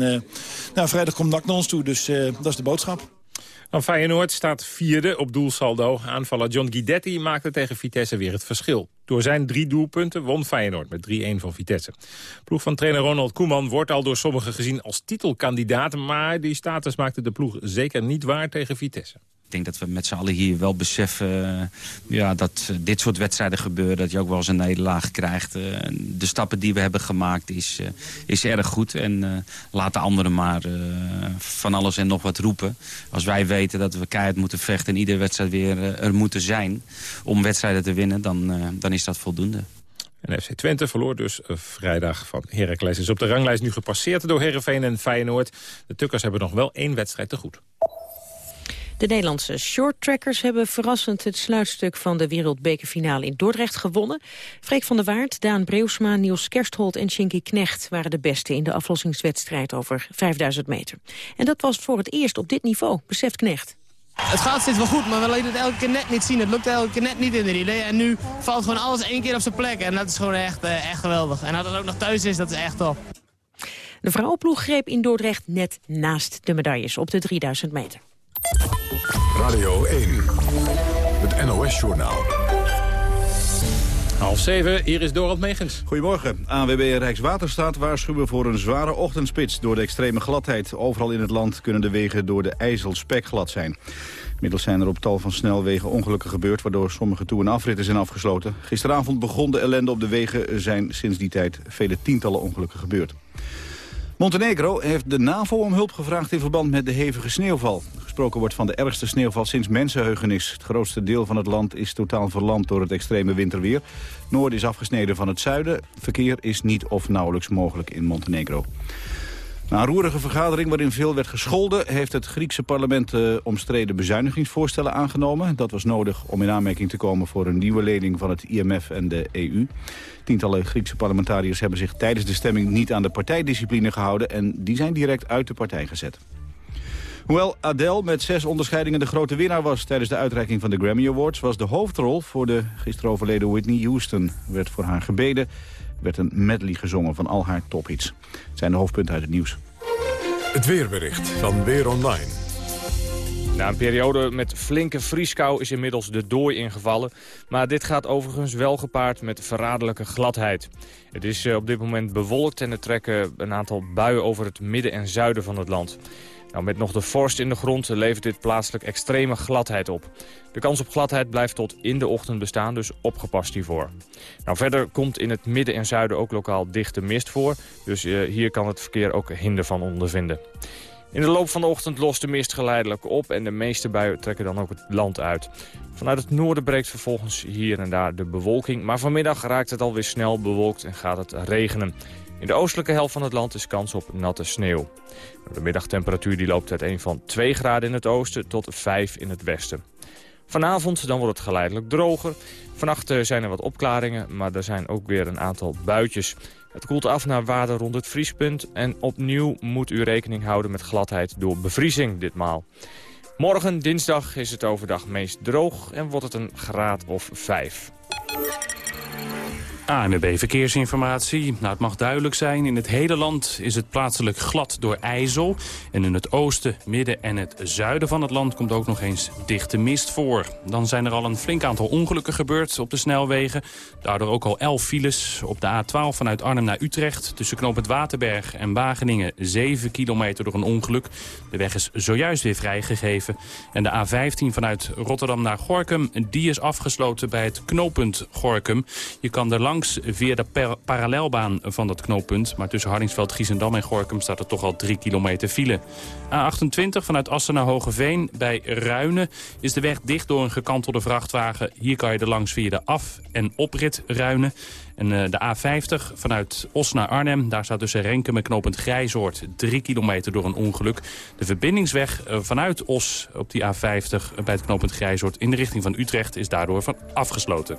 nou, vrijdag komt NAC naar ons toe, dus dat is de boodschap. Dan Feyenoord staat vierde op doelsaldo. Aanvaller John Guidetti maakte tegen Vitesse weer het verschil. Door zijn drie doelpunten won Feyenoord met 3-1 van Vitesse. Ploeg van trainer Ronald Koeman wordt al door sommigen gezien als titelkandidaat... maar die status maakte de ploeg zeker niet waar tegen Vitesse. Ik denk dat we met z'n allen hier wel beseffen eh, ja, dat eh, dit soort wedstrijden gebeuren. Dat je ook wel eens een nederlaag krijgt. Eh, de stappen die we hebben gemaakt is, is erg goed. En laat de anderen maar van alles en nog wat roepen. Als wij weten dat we keihard moeten vechten en iedere wedstrijd weer er moeten zijn... om wedstrijden te winnen, dan, dan is dat voldoende. En FC Twente verloor dus vrijdag van Heracles. Is op de ranglijst nu gepasseerd door Herenveen en Feyenoord. De Tukkers hebben nog wel één wedstrijd te goed. De Nederlandse shorttrackers hebben verrassend het sluitstuk van de wereldbekerfinale in Dordrecht gewonnen. Freek van der Waard, Daan Breusma, Niels Kersthold en Shinky Knecht waren de beste in de aflossingswedstrijd over 5000 meter. En dat was voor het eerst op dit niveau, beseft Knecht. Het gaat steeds wel goed, maar we lieten het elke keer net niet zien. Het lukt elke keer net niet in de relay. En nu valt gewoon alles één keer op zijn plek. En dat is gewoon echt, eh, echt geweldig. En dat het ook nog thuis is, dat is echt top. De vrouwenploeg greep in Dordrecht net naast de medailles op de 3000 meter. Radio 1. Het NOS-journaal. Half zeven, hier is Dorald Megens. Goedemorgen. ANWB Rijkswaterstaat waarschuwen voor een zware ochtendspits door de extreme gladheid. Overal in het land kunnen de wegen door de IJssel spekglad zijn. Inmiddels zijn er op tal van snelwegen ongelukken gebeurd... waardoor sommige toe- en afritten zijn afgesloten. Gisteravond begon de ellende op de wegen. Er zijn sinds die tijd vele tientallen ongelukken gebeurd. Montenegro heeft de NAVO om hulp gevraagd in verband met de hevige sneeuwval. Gesproken wordt van de ergste sneeuwval sinds mensenheugenis. Het grootste deel van het land is totaal verlamd door het extreme winterweer. Het noorden is afgesneden van het zuiden. Verkeer is niet of nauwelijks mogelijk in Montenegro. Na een roerige vergadering waarin veel werd gescholden... heeft het Griekse parlement uh, omstreden bezuinigingsvoorstellen aangenomen. Dat was nodig om in aanmerking te komen voor een nieuwe lening van het IMF en de EU. Tientallen Griekse parlementariërs hebben zich tijdens de stemming niet aan de partijdiscipline gehouden... en die zijn direct uit de partij gezet. Hoewel Adele met zes onderscheidingen de grote winnaar was... tijdens de uitreiking van de Grammy Awards... was de hoofdrol voor de gisteren overleden Whitney Houston. werd voor haar gebeden, werd een medley gezongen van al haar tophits. Het zijn de hoofdpunten uit het nieuws. Het weerbericht van Weer Online. Na een periode met flinke vrieskou is inmiddels de dooi ingevallen. Maar dit gaat overigens wel gepaard met verraderlijke gladheid. Het is eh, op dit moment bewolkt en er trekken een aantal buien over het midden en zuiden van het land. Nou, met nog de vorst in de grond levert dit plaatselijk extreme gladheid op. De kans op gladheid blijft tot in de ochtend bestaan, dus opgepast hiervoor. Nou, verder komt in het midden en zuiden ook lokaal dichte mist voor. Dus uh, hier kan het verkeer ook hinder van ondervinden. In de loop van de ochtend lost de mist geleidelijk op en de meeste buien trekken dan ook het land uit. Vanuit het noorden breekt vervolgens hier en daar de bewolking, maar vanmiddag raakt het alweer snel bewolkt en gaat het regenen. In de oostelijke helft van het land is kans op natte sneeuw. De middagtemperatuur die loopt uiteen van 2 graden in het oosten tot 5 in het westen. Vanavond dan wordt het geleidelijk droger. Vannacht eh, zijn er wat opklaringen, maar er zijn ook weer een aantal buitjes. Het koelt af naar waarde rond het vriespunt en opnieuw moet u rekening houden met gladheid door bevriezing ditmaal. Morgen, dinsdag, is het overdag meest droog en wordt het een graad of 5. ANWB Verkeersinformatie. Nou, het mag duidelijk zijn, in het hele land is het plaatselijk glad door ijzel. En in het oosten, midden en het zuiden van het land komt ook nog eens dichte mist voor. Dan zijn er al een flink aantal ongelukken gebeurd op de snelwegen. Daardoor ook al 11 files op de A12 vanuit Arnhem naar Utrecht. Tussen knoop Waterberg en Wageningen 7 kilometer door een ongeluk. De weg is zojuist weer vrijgegeven. En de A15 vanuit Rotterdam naar Gorkum, die is afgesloten bij het knooppunt Gorkum. Je kan er langs via de parallelbaan van dat knooppunt. Maar tussen Hardingsveld, Giesendam en Gorkum staat er toch al 3 kilometer file. A28 vanuit Assen naar Hogeveen bij Ruinen is de weg dicht door een gekantelde vrachtwagen. Hier kan je er langs via de af- en oprit Ruinen. En uh, de A50 vanuit Os naar Arnhem, daar staat tussen Renkum en knooppunt Grijzoord 3 kilometer door een ongeluk. De verbindingsweg uh, vanuit Os op die A50 bij het knooppunt Grijzoord in de richting van Utrecht is daardoor van afgesloten.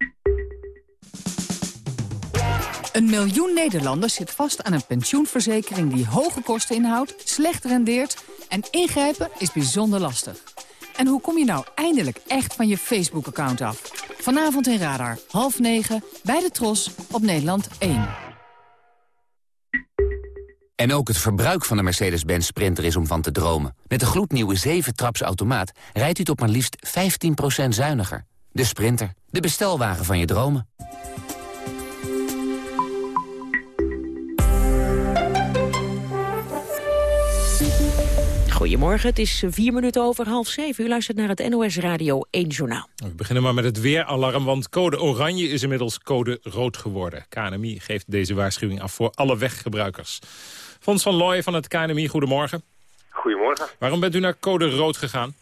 Een miljoen Nederlanders zit vast aan een pensioenverzekering die hoge kosten inhoudt, slecht rendeert en ingrijpen is bijzonder lastig. En hoe kom je nou eindelijk echt van je Facebook-account af? Vanavond in Radar, half negen, bij de Tros, op Nederland 1. En ook het verbruik van de Mercedes-Benz Sprinter is om van te dromen. Met de gloednieuwe 7-traps automaat rijdt u tot maar liefst 15% zuiniger. De Sprinter, de bestelwagen van je dromen. Goedemorgen, het is vier minuten over half zeven. U luistert naar het NOS Radio 1 Journaal. We beginnen maar met het weeralarm, want code oranje is inmiddels code rood geworden. KNMI geeft deze waarschuwing af voor alle weggebruikers. Fons van Looy van het KNMI, goedemorgen. Goedemorgen. Waarom bent u naar code rood gegaan?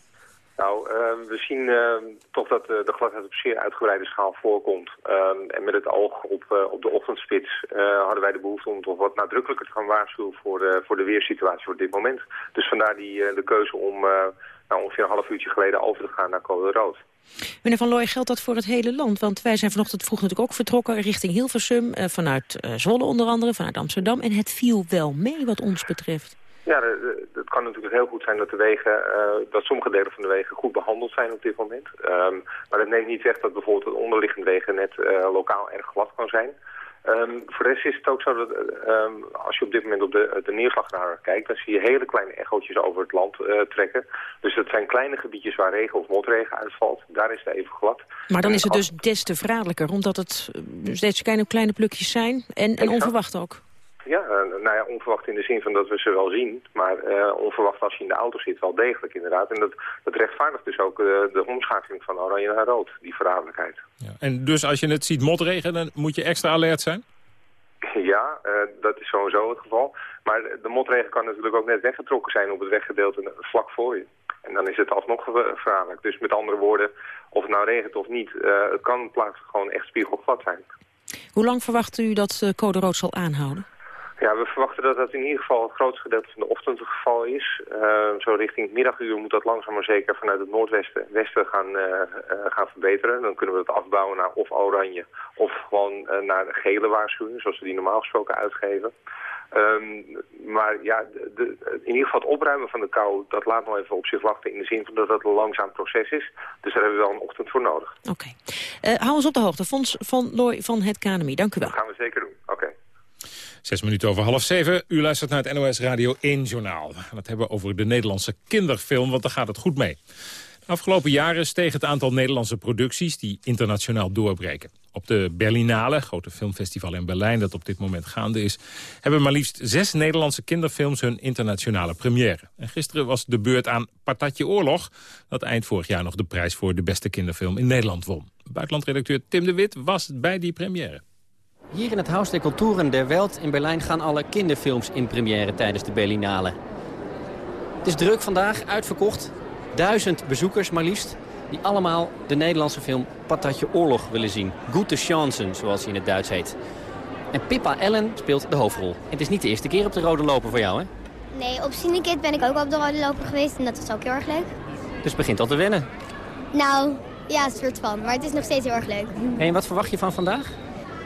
Uh, we zien uh, toch dat uh, de gladheid op zeer uitgebreide schaal voorkomt. en met het oog op, op de ochtendspits hadden wij de behoefte om toch wat nadrukkelijker te gaan waarschuwen voor voor de weersituatie op dit moment. Dus vandaar die, de keuze om nou, ongeveer een half uurtje geleden over te gaan naar code rood. Meneer Van Looy, geldt dat voor het hele land? Want wij zijn vanochtend vroeg natuurlijk ook vertrokken richting Hilversum. vanuit Zwolle onder andere, vanuit Amsterdam. En het viel wel mee wat ons betreft. Ja, het kan natuurlijk heel goed zijn dat de wegen, uh, dat sommige delen van de wegen goed behandeld zijn op dit moment. Um, maar dat neemt niet weg dat bijvoorbeeld het onderliggende wegen net uh, lokaal erg glad kan zijn. Ehm, voor de rest is het ook zo dat eh, ehm, als je op dit moment op de, de neerslagradar kijkt... dan zie je hele kleine echootjes over het land eh, trekken. Dus dat zijn kleine gebiedjes waar regen of motregen uitvalt. Daar is het even glad. Maar dan is het dus des te verraderlijker, omdat het eh, steeds kleine, kleine plukjes zijn. En, en onverwacht ook. Ja, eh, nou ja, onverwacht in de zin van dat we ze wel zien. Maar eh, onverwacht als je in de auto zit wel degelijk inderdaad. En dat, dat rechtvaardigt dus ook eh, de omschakeling van oranje naar rood. Die verraderlijkheid. En dus als je het ziet motregen, dan moet je extra alert zijn? Ja, eh, dat is sowieso het geval. Maar de motregen kan natuurlijk ook net weggetrokken zijn op het weggedeelte vlak voor je. En dan is het alsnog verraderlijk. Dus met andere woorden, of het nou regent of niet, eh, het kan plaatselijk gewoon echt spiegelglad zijn. Hoe lang verwacht u dat code rood zal aanhouden? Ja, we verwachten dat dat in ieder geval het grootste gedeelte van de ochtend het geval is. Eh, zo richting het middaguur moet dat langzaam maar zeker vanuit het noordwesten westen gaan, eh, eh, gaan verbeteren. Dan kunnen we het afbouwen naar of oranje of gewoon eh, naar de gele waarschuwing, zoals we die normaal gesproken uitgeven. Ehm, maar ja, de, de- in ieder geval het opruimen van de kou, dat laat nog even op zich wachten in de zin van dat het een langzaam proces is. Dus daar hebben we wel een ochtend voor nodig. Eh, hou ons op de hoogte. Fons van Looy van het KNMI, dank u wel. Dat gaan we zeker doen. Oké. Zes minuten over half zeven. U luistert naar het NOS Radio 1 Journaal. We gaan het hebben over de Nederlandse kinderfilm, want daar gaat het goed mee. De afgelopen jaren steeg het aantal Nederlandse producties die internationaal doorbreken. Op de Berlinale, grote filmfestival in Berlijn dat op dit moment gaande is... hebben maar liefst zes Nederlandse kinderfilms hun internationale première. En gisteren was de beurt aan Patatje Oorlog... dat eind vorig jaar nog de prijs voor de beste kinderfilm in Nederland won. Buitenlandredacteur Tim de Wit was bij die première. Hier in het Haus der Culturen der Welt in Berlijn gaan alle kinderfilms in première tijdens de Berlinale. Het is druk vandaag, uitverkocht. Duizend bezoekers maar liefst, die allemaal de Nederlandse film Patatje Oorlog willen zien. Gute Chancen, zoals hij in het Duits heet. En Pippa Ellen speelt de hoofdrol. Het is niet de eerste keer op de rode loper voor jou, hè? Nee, op Cinekit ben ik ook op de rode loper geweest en dat was ook heel erg leuk. Dus het begint al te wennen. Nou, ja, een soort van, maar het is nog steeds heel erg leuk. En wat verwacht je van vandaag?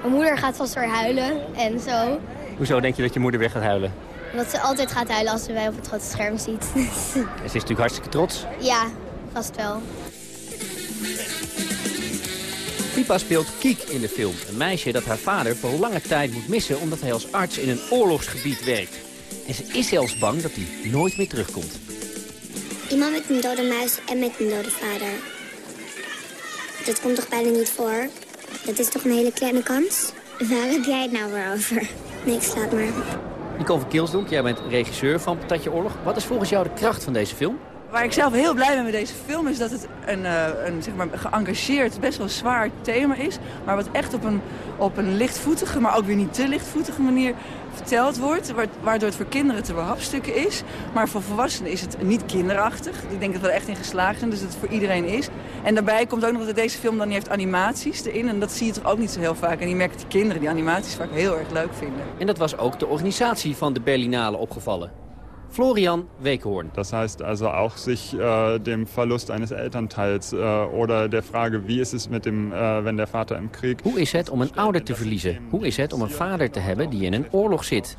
Mijn moeder gaat vast weer huilen en zo. Hoezo denk je dat je moeder weg gaat huilen? Omdat ze altijd gaat huilen als ze mij op het grote scherm ziet. Ze is natuurlijk hartstikke trots. ja, vast wel. Pipa speelt Kiek in de film. Een meisje dat haar vader voor lange tijd moet missen... omdat hij als arts in een oorlogsgebied werkt. En ze is zelfs bang dat hij nooit meer terugkomt. Iemand met een dode muis en met een dode vader. Dat komt toch bijna niet voor? Dat is toch een hele kleine kans? Waar heb jij het nou weer over? Niks, laat maar. Nicole van Kilsdonk, jij bent regisseur van Patatje Oorlog. Wat is volgens jou de kracht van deze film? Waar ik zelf heel blij ben met deze film is dat het een, eh, een zeg maar, geëngageerd, best wel zwaar thema is. Maar wat echt op een, op een lichtvoetige, maar ook weer niet te lichtvoetige manier verteld wordt. wa- Waardoor het voor kinderen te behapstukken is. Maar voor volwassenen is het niet kinderachtig. Ik denk dat we er echt in geslaagd zijn, dus dat het voor iedereen is. En daarbij komt ook nog dat deze film dan niet heeft animaties erin. En dat zie je toch ook niet zo heel vaak. En die merken die kinderen die animaties vaak heel erg leuk vinden. En dat was ook de organisatie van de Berlinale opgevallen. Florian Weekhoorn. Das heißt also auch sich äh, dem Verlust eines Elternteils äh, oder der Frage, wie ist es mit dem, äh, wenn der Vater im Krieg... Hoe is het om een ouder te verliezen? Hoe is het om een vader te hebben die in een oorlog zit?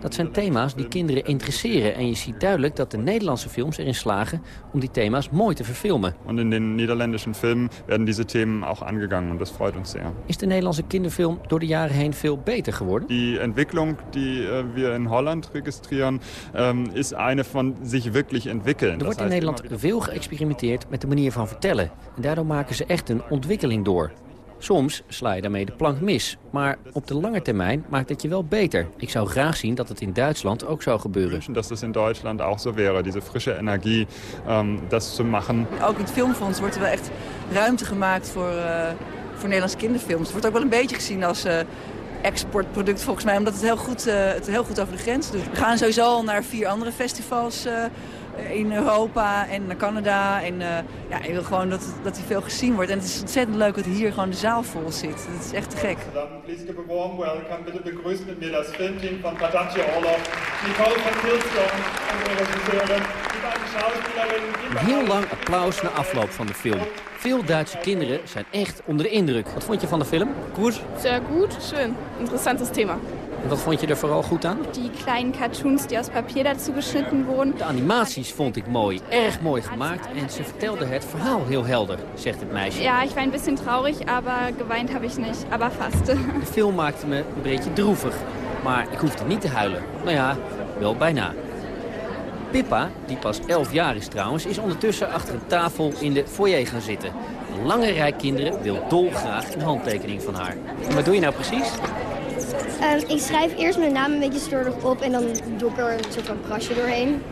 Dat zijn thema's die kinderen interesseren. En je ziet duidelijk dat de Nederlandse films erin slagen om die thema's mooi te verfilmen. Und in den niederländischen Filmen werden diese Themen auch angegangen und das freut uns sehr. Is de Nederlandse kinderfilm door de jaren heen veel beter geworden? Die Entwicklung, die äh, wir in Holland registrieren, ähm, ist eine von sich wirklich entwickeln. Er wordt in Nederland veel geëxperimenteerd met de manier van vertellen. En daardoor maken ze echt een ontwikkeling door. Soms sla je daarmee de plank mis. Maar op de lange termijn maakt het je wel beter. Ik zou graag zien dat het in Duitsland ook zou gebeuren. dass das in Deutschland auch so wäre, diese frische Energie, ähm, das zu machen. Ook in het filmfonds wordt er wel echt ruimte gemaakt voor, eh, voor Nederlandse kinderfilms. Het wordt ook wel een beetje gezien als eh, exportproduct volgens mij, omdat het heel, goed, eh, het heel goed over de grens doet. We gaan sowieso al naar vier andere festivals eh, in Europa en naar Canada. En eh, ja, je wil gewoon dat, dat die veel gezien wordt. En het is ontzettend leuk dat hier gewoon de zaal vol zit. Dat is echt te gek. Please give a warm welcome. Bitte begrüßt mit mir das Filmteam von Patatje Orlov, Nicole van die. Een heel lang applaus na afloop van de film. Veel Duitse kinderen zijn echt onder de indruk. Wat vond je van de film? Goed. Sehr gut, schön. Interessantes Thema. Wat vond je er vooral goed aan? Die kleine cartoons die aus Papier dazu geschnitten wurden. De animaties vond ik mooi, erg mooi gemaakt. En ze vertelde het verhaal heel helder, zegt het meisje. Ja, ik war ein bisschen traurig, aber geweint habe ich nicht, aber fast. De film maakte me een beetje droevig. Maar ik hoefde niet te huilen. Nou ja, wel bijna. Pippa, die pas 11 jaar is trouwens, is ondertussen achter een tafel in de foyer gaan zitten. Een lange rij kinderen wil dolgraag een handtekening van haar. En wat doe je nou precies? Ehm, ik schrijf eerst mijn naam een beetje slordig op en dan doe ik er een soort van krasje doorheen.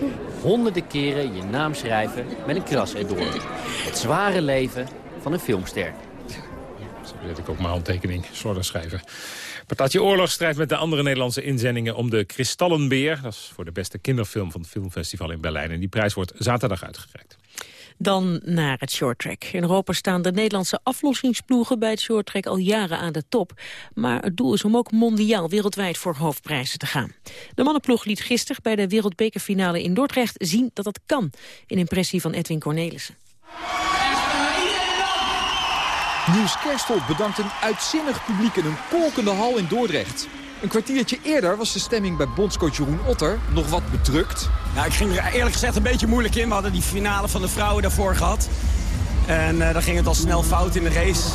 Honderden keren je naam schrijven met een kras erdoor. Het zware leven van een filmster. Zo weet ik ook mijn handtekening, slordig schrijven. Patatje Oorlog strijdt met de andere Nederlandse inzendingen om de Kristallenbeer. Dat is voor de beste kinderfilm van het Filmfestival in Berlijn. En die prijs wordt zaterdag uitgereikt. Dan naar het shorttrack. In Europa staan de Nederlandse aflossingsploegen bij het shorttrack al jaren aan de top. Maar het doel is om ook mondiaal wereldwijd voor hoofdprijzen te gaan. De mannenploeg liet gisteren bij de wereldbekerfinale in Dordrecht zien dat dat kan. Een impressie van Edwin Cornelissen. Niels Kerstol bedankt een uitzinnig publiek in een kolkende hal in Dordrecht. Een kwartiertje eerder was de stemming bij bondscoach Jeroen Otter nog wat bedrukt. Ja, ik ging er eerlijk gezegd een beetje moeilijk in. We hadden die finale van de vrouwen daarvoor gehad. En uh, dan ging het al snel fout in de race.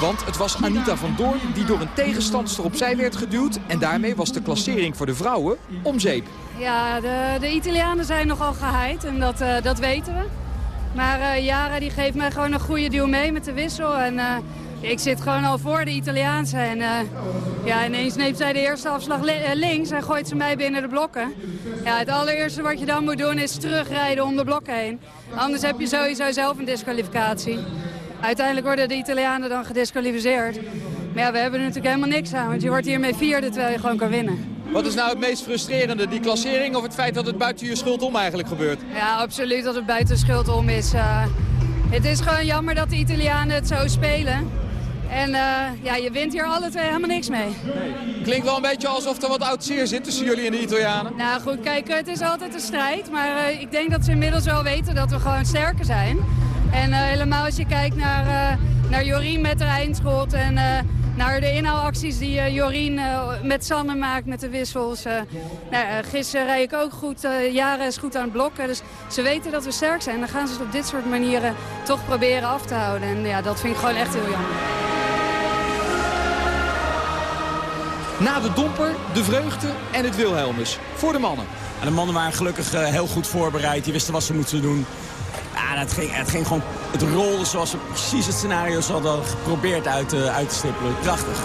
Want het was Anita van Doorn die door een tegenstandster opzij werd geduwd. En daarmee was de klassering voor de vrouwen om zeep. Ja, de, de Italianen zijn nogal geheid en dat, uh, dat weten we. Maar uh, Jara die geeft mij gewoon een goede duw mee met de wissel. En uh, ik zit gewoon al voor de Italiaanse. En uh, ja, ineens neemt zij de eerste afslag li links en gooit ze mij binnen de blokken. Ja, het allereerste wat je dan moet doen is terugrijden om de blokken heen. Anders heb je sowieso zelf een disqualificatie. Uiteindelijk worden de Italianen dan gedisqualificeerd. Maar ja, we hebben er natuurlijk helemaal niks aan. Want je wordt hiermee vierde terwijl je gewoon kan winnen. Wat is nou het meest frustrerende, die klassering of het feit dat het buiten je schuld om eigenlijk gebeurt? Ja, absoluut dat het buiten schuld om is. Uh, het is gewoon jammer dat de Italianen het zo spelen. En uh, ja, je wint hier alle twee helemaal niks mee. Nee. Klinkt wel een beetje alsof er wat oud zeer zit tussen jullie en de Italianen. Nou goed, kijk, het is altijd een strijd. Maar uh, ik denk dat ze inmiddels wel weten dat we gewoon sterker zijn. En helemaal als je kijkt naar, naar Jorien met haar eindschot en naar de inhaalacties die Jorien met Sanne maakt met de wissels. Nou, gisteren rijd ik ook goed, Jaren is goed aan het blokken. Dus ze weten dat we sterk zijn. Dan gaan ze het op dit soort manieren toch proberen af te houden. En ja, dat vind ik gewoon echt heel jammer. Na de domper, de vreugde en het Wilhelmus. Voor de mannen. En de mannen waren gelukkig heel goed voorbereid. Die wisten wat ze moesten doen. Ja, het ging, het ging gewoon, het rolde zoals ze precies het scenario hadden geprobeerd uit, uh, uit te stippelen. Prachtig.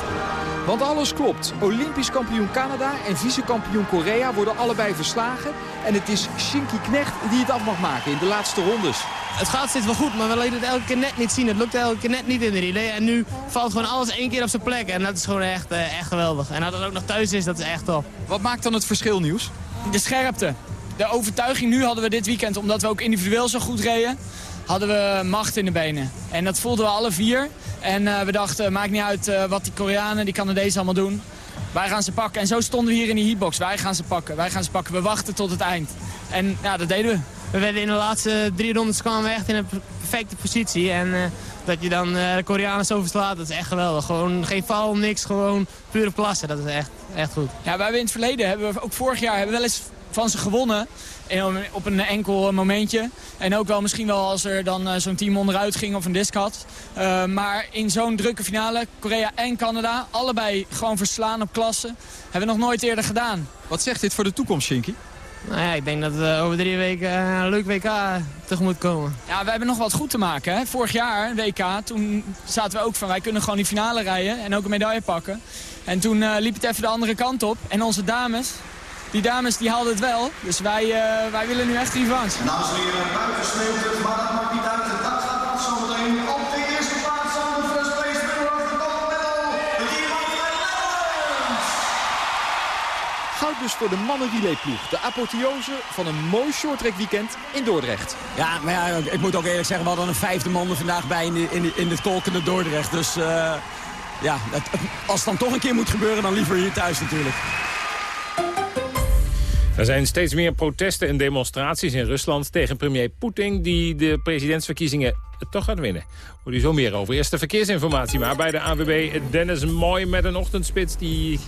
Want alles klopt. Olympisch kampioen Canada en vice-kampioen Korea worden allebei verslagen. En het is Shinky Knecht die het af mag maken in de laatste rondes. Het gaat steeds wel goed, maar we lieten het elke keer net niet zien. Het lukt elke keer net niet in de relay. En nu valt gewoon alles één keer op zijn plek. En dat is gewoon echt, uh, echt geweldig. En dat het ook nog thuis is, dat is echt top. Wat maakt dan het verschil, Nieuws? De scherpte de overtuiging nu hadden we dit weekend, omdat we ook individueel zo goed reden, hadden we macht in de benen. En dat voelden we alle vier. En uh, we dachten, maakt niet uit uh, wat die Koreanen, die Canadezen allemaal doen. Wij gaan ze pakken. En zo stonden we hier in die heatbox. Wij gaan ze pakken. Wij gaan ze pakken. We wachten tot het eind. En ja, dat deden we. We werden in de laatste drie rondes kwamen we echt in een perfecte positie. En uh, dat je dan de Koreanen zo verslaat, dat is echt geweldig. Gewoon geen val, niks. Gewoon pure klasse. Dat is echt, echt goed. Ja, wij hebben in het verleden, hebben we ook vorig jaar, hebben we wel eens van ze gewonnen. Op een enkel momentje. En ook wel misschien wel als er dan uh, zo'n team onderuit ging of een disc had. Uh, maar in zo'n drukke finale, Korea en Canada, allebei gewoon verslaan op klasse. Hebben we nog nooit eerder gedaan. Wat zegt dit voor de toekomst, Shinky? Nou ja, ik denk dat we over drie weken een leuk WK tegemoet komen. Ja, we hebben nog wat goed te maken. Hè? Vorig jaar, WK, toen zaten we ook van wij kunnen gewoon die finale rijden en ook een medaille pakken. En toen uh, liep het even de andere kant op. En onze dames, die dames die haalden het wel. Dus wij, uh, wij willen nu echt revanche. Dames en heren, buiten sneeuwt het, maar dat maakt niet uit. Dat gaat af zometeen op de eerste plaats aan de first place winner of the gold medal. De Goud dus voor de mannen-relayploeg. De apotheose van een mooi shorttrack weekend in Dordrecht. Ja, maar ja, ik moet ook eerlijk zeggen, we hadden een vijfde man er vandaag bij in, de, in, de, in het kolkende Dordrecht. Dus uh, ja, het, als het dan toch een keer moet gebeuren, dan liever hier thuis natuurlijk. Er zijn steeds meer protesten en demonstraties in Rusland tegen premier Poetin... die de presidentsverkiezingen toch gaat winnen. Hoor je zo meer over. Eerste verkeersinformatie maar bij de AWB Dennis Mooi met een ochtendspits die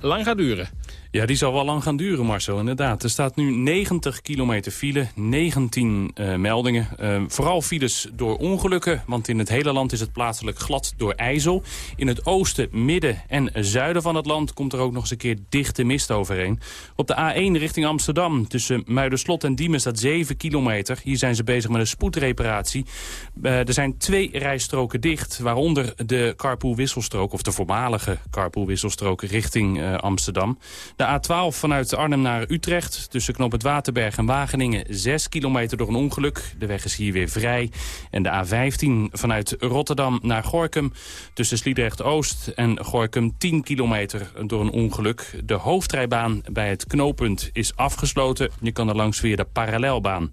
lang gaat duren. Ja, die zal wel lang gaan duren, Marcel, inderdaad. Er staat nu 90 kilometer file, 19 uh, meldingen. Uh, vooral files door ongelukken, want in het hele land is het plaatselijk glad door ijzel. In het oosten, midden en zuiden van het land komt er ook nog eens een keer dichte mist overheen. Op de A1 richting Amsterdam, tussen Muiderslot en Diemen staat 7 kilometer. Hier zijn ze bezig met een spoedreparatie. Uh, er zijn twee rijstroken dicht, waaronder de carpool-wisselstrook... of de voormalige carpool-wisselstrook richting Amsterdam. De A12 vanuit Arnhem naar Utrecht. Tussen Knop het Waterberg en Wageningen 6 kilometer door een ongeluk. De weg is hier weer vrij. En de A15 vanuit Rotterdam naar Gorkum. Tussen Sliedrecht-Oost en Gorkum 10 kilometer door een ongeluk. De hoofdrijbaan bij het knooppunt is afgesloten. Je kan er langs via de parallelbaan.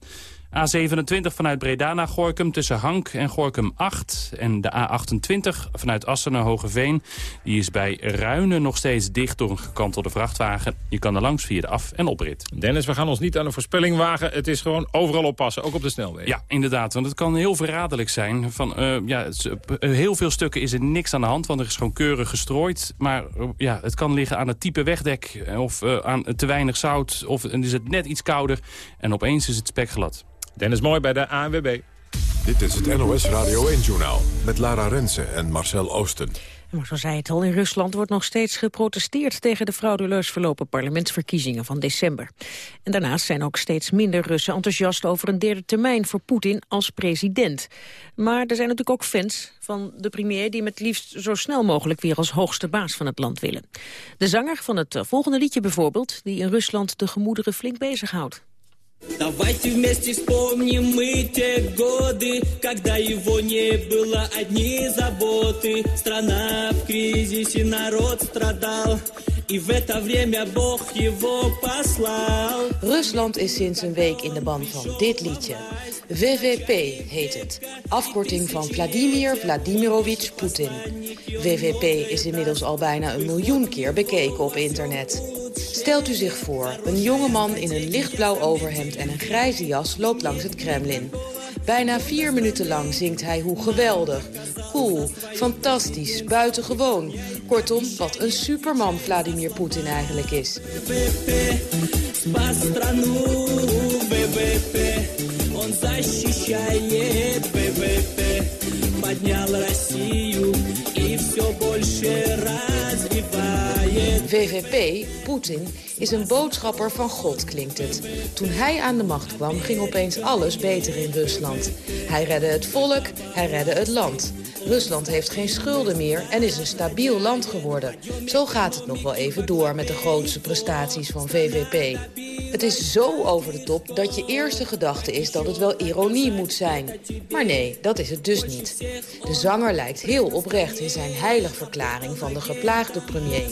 A27 vanuit Breda naar Gorkum tussen Hank en Gorkum 8. En de A28 vanuit Assen naar Hogeveen. Die is bij Ruinen nog steeds dicht door een gekantelde vrachtwagen. Je kan er langs via de af- en oprit. Dennis, we gaan ons niet aan een voorspelling wagen. Het is gewoon overal oppassen, ook op de snelweg. Ja, inderdaad. Want het kan heel verraderlijk zijn. Van, uh, ja, het, uh, heel veel stukken is er niks aan de hand, want er is gewoon keurig gestrooid. Maar uh, ja, het kan liggen aan het type wegdek of aan te weinig zout. Of is het net iets kouder en opeens is het spekglad. Dennis Mooi bij de ANWB. Dit is het NOS Radio 1-journaal met Lara Rensen en Marcel Oosten. Maar zo zei het al, in Rusland wordt nog steeds geprotesteerd... tegen de frauduleus verlopen parlementsverkiezingen van december. En daarnaast zijn ook steeds minder Russen enthousiast... over een derde termijn voor Poetin als president. Maar er zijn natuurlijk ook fans van de premier... die met liefst zo snel mogelijk weer als hoogste baas van het land willen. De zanger van het volgende liedje bijvoorbeeld... die in Rusland de gemoederen flink bezighoudt. Давайте вместе вспомним мы те годы, когда его не было одни заботы. Страна в кризисе, народ страдал. И в это время Бог его послал. Rusland is sinds een week in de ban van dit liedje. VVP heet het. Afkorting van Vladimir Vladimirovich Poetin. VVP is inmiddels al bijna een miljoen keer bekeken op internet. Stelt u zich voor, een jonge man in een lichtblauw overhemd en een grijze jas loopt langs het Kremlin. Bijna vier minuten lang zingt hij hoe geweldig, cool, fantastisch, buitengewoon. Kortom, wat een superman Vladimir Poetin eigenlijk is. VVP, Poetin, is een boodschapper van God, klinkt het. Toen hij aan de macht kwam, ging opeens alles beter in Rusland. Hij redde het volk, hij redde het land. Rusland heeft geen schulden meer en is een stabiel land geworden. Zo gaat het nog wel even door met de grootste prestaties van VVP. Het is zo over de top dat je eerste gedachte is dat het wel ironie moet zijn. Maar nee, dat is het dus niet. De zanger lijkt heel oprecht in zijn heiligverklaring van de geplaagde premier.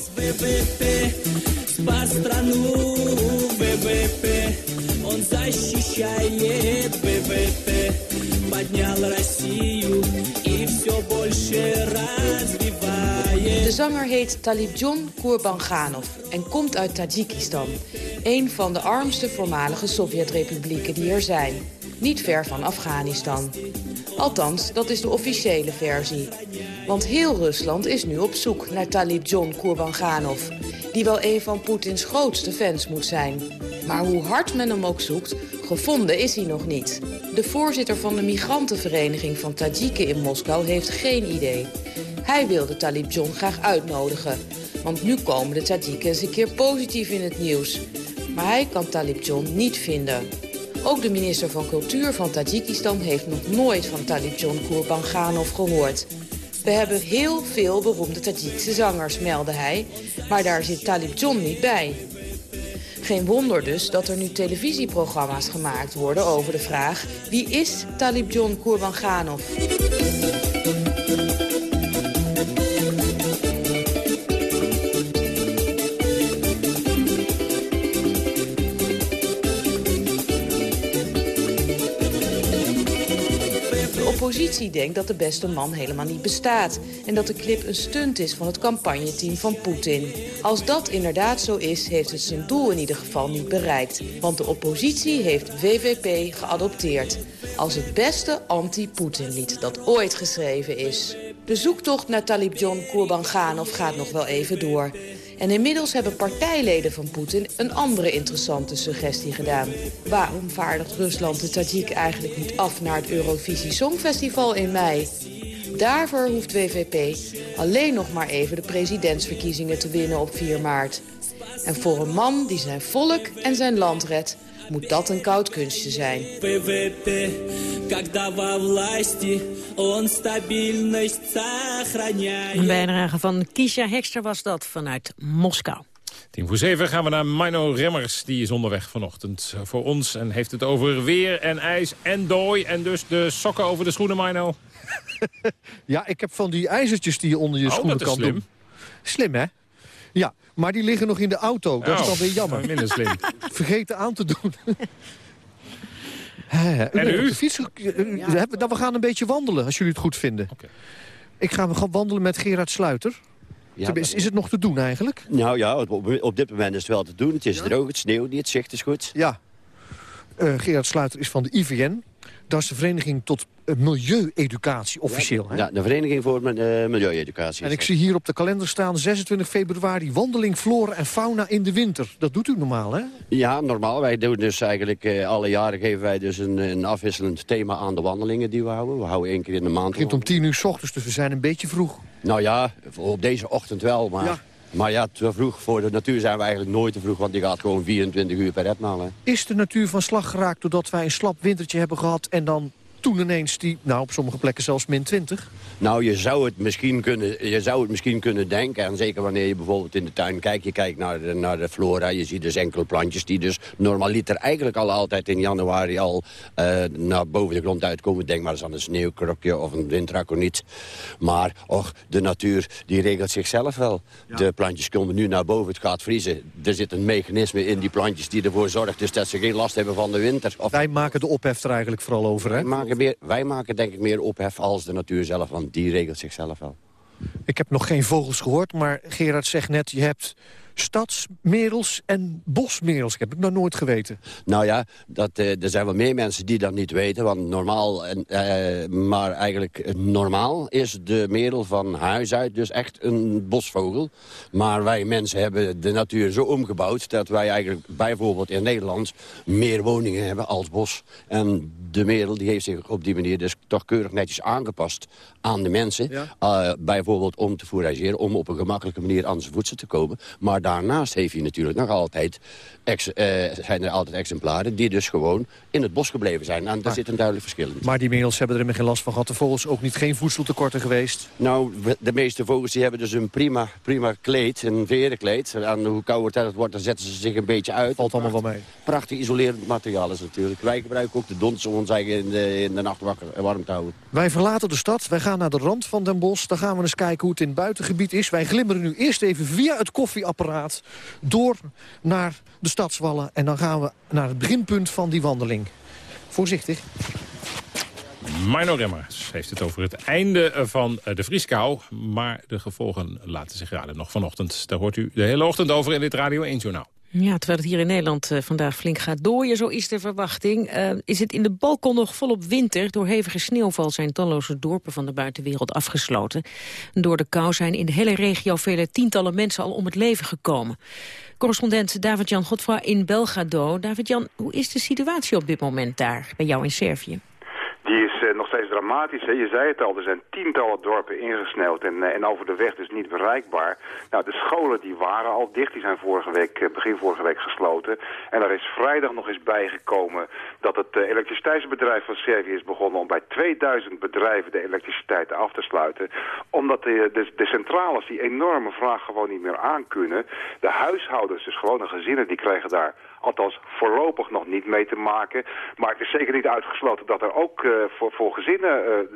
Он защищает ВВП, поднял Россию и все больше развивает. De zanger heet Talibjon Kurbanganov en komt uit Tajikistan. Een van de armste voormalige Sovjet-republieken die er zijn. Niet ver van Afghanistan. Althans, dat is de officiële versie. Want heel Rusland is nu op zoek naar Talibjon Kurbanganov... die wel een van Poetins grootste fans moet zijn. Maar hoe hard men hem ook zoekt, gevonden is hij nog niet. De voorzitter van de migrantenvereniging van Tajiken in Moskou heeft geen idee. Hij wil de Talibjon graag uitnodigen. Want nu komen de Tajiken eens een keer positief in het nieuws. Maar hij kan Talibjon niet vinden. Ook de minister van Cultuur van Tajikistan heeft nog nooit van Talibjon Kurbanganov gehoord. We hebben heel veel beroemde Tajikse zangers, meldde hij. Maar daar zit Talibjon niet bij. Geen wonder dus dat er nu televisieprogramma's gemaakt worden over de vraag... wie is Talibjon Kurbanganov? Denkt dat de beste man helemaal niet bestaat... en dat de clip een stunt is van het campagneteam van Poetin. Als dat inderdaad zo is, heeft het zijn doel in ieder geval niet bereikt. Want de oppositie heeft VVP geadopteerd... als het beste anti-Poetin-lied dat ooit geschreven is. De zoektocht naar Talib John Kurbanganov gaat nog wel even door... En inmiddels hebben partijleden van Poetin een andere interessante suggestie gedaan. Waarom vaardigt Rusland de Tajik eigenlijk niet af naar het Eurovisie Songfestival in mei? Daarvoor hoeft WVP alleen nog maar even de presidentsverkiezingen te winnen op 4 maart. En voor een man die zijn volk en zijn land redt, moet dat een koud kunstje zijn. Een bijdrage van Kisha Hekster was dat vanuit Moskou. 10 voor zeven gaan we naar Mino Remmers. Die is onderweg vanochtend voor ons en heeft het over weer en ijs en dooi. En dus de sokken over de schoenen, Mino. ja, ik heb van die ijzertjes die je onder je oh, schoenen kan slim. doen. Slim, hè? Ja, maar die liggen nog in de auto. Dat is Oh, dan weer jammer. minder slim. Vergeten aan te doen. Hè, En u? fiets u- we hebben- nou, we gaan een beetje wandelen, als jullie het goed vinden. Ik ga gaan wandelen met Gerard Sluiter. Tenminste, is het nog te doen eigenlijk? Nou ja, op, op dit moment is het wel te doen. Het is droog, het sneeuwt niet, het zicht is goed. Ja. Eh, Gerard Sluiter is van de IVN. Dat is de Vereniging tot eh, Milieueducatie, officieel. hè? Ja, de Vereniging voor uh, Milieueducatie. En ik zie hier op de kalender staan 26 februari... wandeling flora en fauna in de winter. Dat doet u normaal, hè? Ja, normaal. Wij doen dus eigenlijk eh, alle jaren geven wij dus een, een afwisselend thema aan de wandelingen die we houden. We houden één keer in de maand. Het begint om 10 uur s ochtends, dus we zijn een beetje vroeg. Nou ja, op deze ochtend wel, maar... Ja. Maar ja, te vroeg. Voor de natuur zijn we eigenlijk nooit te vroeg, want die gaat gewoon 24 uur per etmaal. Hè. Is de natuur van slag geraakt doordat wij een slap wintertje hebben gehad... en dan toen ineens die, nou op sommige plekken zelfs min 20? Nou, je zou, het misschien kunnen, je zou het misschien kunnen denken. En zeker wanneer je bijvoorbeeld in de tuin kijkt. Je kijkt naar de, naar de flora. Je ziet dus enkele plantjes die dus normaliter eigenlijk al altijd in januari al uh, naar boven de grond uitkomen. Denk maar eens aan een sneeuwkrokje of een windrakoniet. Maar och, de natuur die regelt zichzelf wel. Ja. De plantjes komen nu naar boven, het gaat vriezen. Er zit een mechanisme in die plantjes die ervoor zorgt dus dat ze geen last hebben van de winter. Of... Wij maken de ophef er eigenlijk vooral over, hè? Wij maken, denk ik meer ophef als de natuur zelf, want die regelt zichzelf wel. Ik heb nog geen vogels gehoord, maar Gerard zegt net... je hebt stadsmerels en bosmerels. Dat heb ik nog nooit geweten. Nou ja, dat, uh, er zijn wel meer mensen die dat niet weten. Want normaal, uh, maar eigenlijk normaal is de merel van huis uit dus echt een bosvogel. Maar wij mensen hebben de natuur zo omgebouwd... dat wij eigenlijk bijvoorbeeld in Nederland meer woningen hebben als bos. En de merel die heeft zich op die manier dus toch keurig netjes aangepast aan de mensen. Ja. Uh, bijvoorbeeld om te fourageren, om op een gemakkelijke manier aan zijn voedsel te komen. Maar daarnaast heeft hij natuurlijk nog altijd, ex, uh, zijn er altijd exemplaren die dus gewoon in het bos gebleven zijn. En daar maar, zit een duidelijk verschil in. Maar die merels hebben er geen last van gehad. De vogels ook niet geen voedseltekorten geweest? Nou, de meeste vogels die hebben dus een prima, prima kleed, een verenkleed. En hoe kouder het wordt, dan zetten ze zich een beetje uit. Valt allemaal wel mee. Prachtig isolerend materiaal is natuurlijk. Wij gebruiken ook de dons om ons eigen in de, in de nacht wakker, warm te houden. Wij verlaten de stad, wij gaan naar de rand van Den Bosch. Dan gaan we eens kijken hoe het in het buitengebied is. Wij glimmeren nu eerst even via het koffieapparaat door naar de stadswallen. En dan gaan we naar het beginpunt van die wandeling. Voorzichtig. Mino Remmers heeft het over het einde van de vrieskou. Maar de gevolgen laten zich raden nog vanochtend. Daar hoort u de hele ochtend over in dit Radio 1 Journaal. Ja, terwijl het hier in Nederland uh, vandaag flink gaat dooien, zo is de verwachting. Uh, is het in de balkon nog volop winter. Door hevige sneeuwval zijn talloze dorpen van de buitenwereld afgesloten. Door de kou zijn in de hele regio vele tientallen mensen al om het leven gekomen. Correspondent David-Jan Godfroy in Belgrado. David-Jan, hoe is de situatie op dit moment daar, bij jou in Servië? Die is uh, nog steeds dramatisch. Je zei het al, er zijn tientallen dorpen ingesneeuwd en, uh, en over de weg dus niet bereikbaar. Nou, de scholen die waren al dicht, die zijn vorige week, uh, begin vorige week gesloten. En er is vrijdag nog eens bijgekomen dat het elektriciteitsbedrijf van Servië is begonnen om bij 2000 bedrijven de elektriciteit af te sluiten. Omdat de, de, de centrales die enorme vraag gewoon niet meer aankunnen. De huishoudens, dus gewone gezinnen, die krijgen daar althans voorlopig nog niet mee te maken. Maar het is zeker niet uitgesloten dat er ook voor, voor gezinnen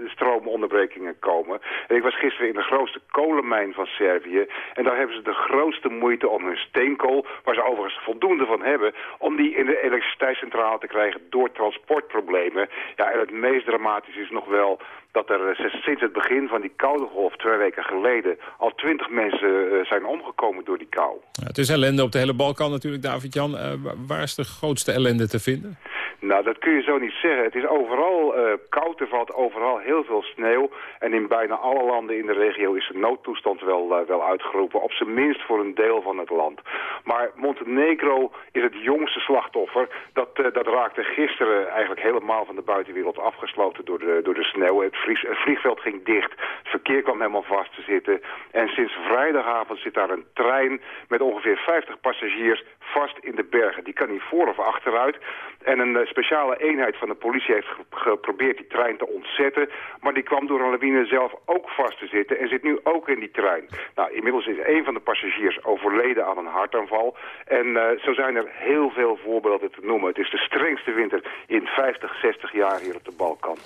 stroomonderbrekingen komen. En ik was gisteren in de grootste kolenmijn van Servië. En daar hebben ze de grootste moeite om hun steenkool, waar ze overigens voldoende van hebben, om die in de elektriciteitscentrale te krijgen door transportproblemen. Ja, en het meest dramatisch is nog wel dat er eh, sinds het begin van die koude golf, twee weken geleden, al twintig mensen uh, zijn omgekomen door die kou. Ja, het is ellende op de hele Balkan natuurlijk, David-Jan. Uh, waar is de grootste ellende te vinden? Nou, dat kun je zo niet zeggen. Het is overal uh, koud, er valt overal heel veel sneeuw. En in bijna alle landen in de regio is de noodtoestand wel, uh, wel uitgeroepen. Op zijn minst voor een deel van het land. Maar Montenegro is het jongste slachtoffer. Dat, uh, dat raakte gisteren eigenlijk helemaal van de buitenwereld afgesloten door de, door de sneeuw. Het, het vliegveld ging dicht. Het verkeer kwam helemaal vast te zitten. En sinds vrijdagavond zit daar een trein met ongeveer 50 passagiers vast in de bergen. Die kan niet voor of achteruit. En een speciale eenheid van de politie heeft geprobeerd die trein te ontzetten. Maar die kwam door een lawine zelf ook vast te zitten en zit nu ook in die trein. Nou, inmiddels is een van de passagiers overleden aan een hartaanval. En uh, zo zijn er heel veel voorbeelden te noemen. Het is de strengste winter in 50, 60 jaar hier op de Balkan.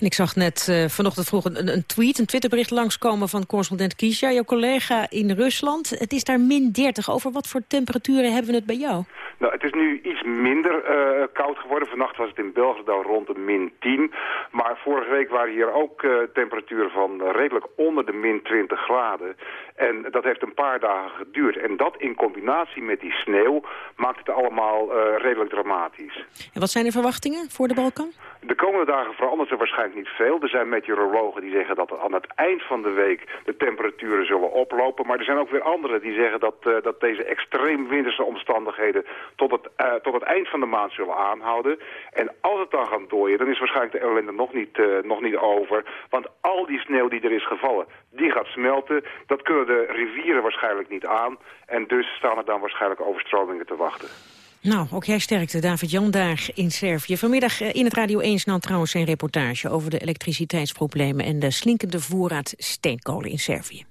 En ik zag net uh, vanochtend vroeg een, een, tweet, een Twitterbericht langskomen van correspondent Kisha, jouw collega in Rusland. Het is daar min 30. Over wat voor temperaturen hebben we het bij jou? Nou, het is nu iets minder uh, koud geworden. Vannacht was het in België dan rond de min 10. Maar vorige week waren hier ook uh, temperaturen van redelijk onder de min 20 graden. En dat heeft een paar dagen geduurd. En dat in combinatie met die sneeuw maakt het allemaal redelijk dramatisch. En wat zijn de verwachtingen voor de Balkan? De komende dagen verandert er waarschijnlijk niet veel. Er zijn meteorologen die zeggen dat aan het eind van de week de temperaturen zullen oplopen. Maar er zijn ook weer anderen die zeggen dat, dat deze extreem winterse omstandigheden tot het, uh, tot het eind van de maand zullen aanhouden. En als het dan gaat dooien, dan is waarschijnlijk de ellende nog niet, uh, nog niet over. Want al die sneeuw die er is gevallen, die gaat smelten. Dat kunnen de rivieren waarschijnlijk niet aan. En dus staan er dan waarschijnlijk overstromingen te wachten. Nou, ook jij sterkte, David-Jan, daar in Servië. Vanmiddag in het Radio 1 snel trouwens een reportage... over de elektriciteitsproblemen en de slinkende voorraad steenkolen in Servië.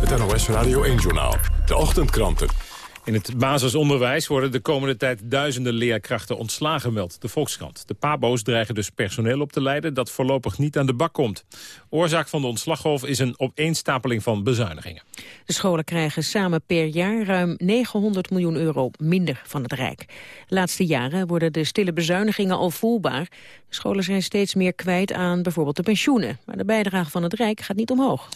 Het NOS Radio 1-journaal. De ochtendkranten. In het basisonderwijs worden de komende tijd duizenden leerkrachten ontslagen, meldt de Volkskrant. De pabo's dreigen dus personeel op te leiden dat voorlopig niet aan de bak komt. Oorzaak van de ontslaggolf is een opeenstapeling van bezuinigingen. De scholen krijgen samen per jaar ruim 900 miljoen euro minder van het Rijk. De laatste jaren worden de stille bezuinigingen al voelbaar. De scholen zijn steeds meer kwijt aan bijvoorbeeld de pensioenen. Maar de bijdrage van het Rijk gaat niet omhoog.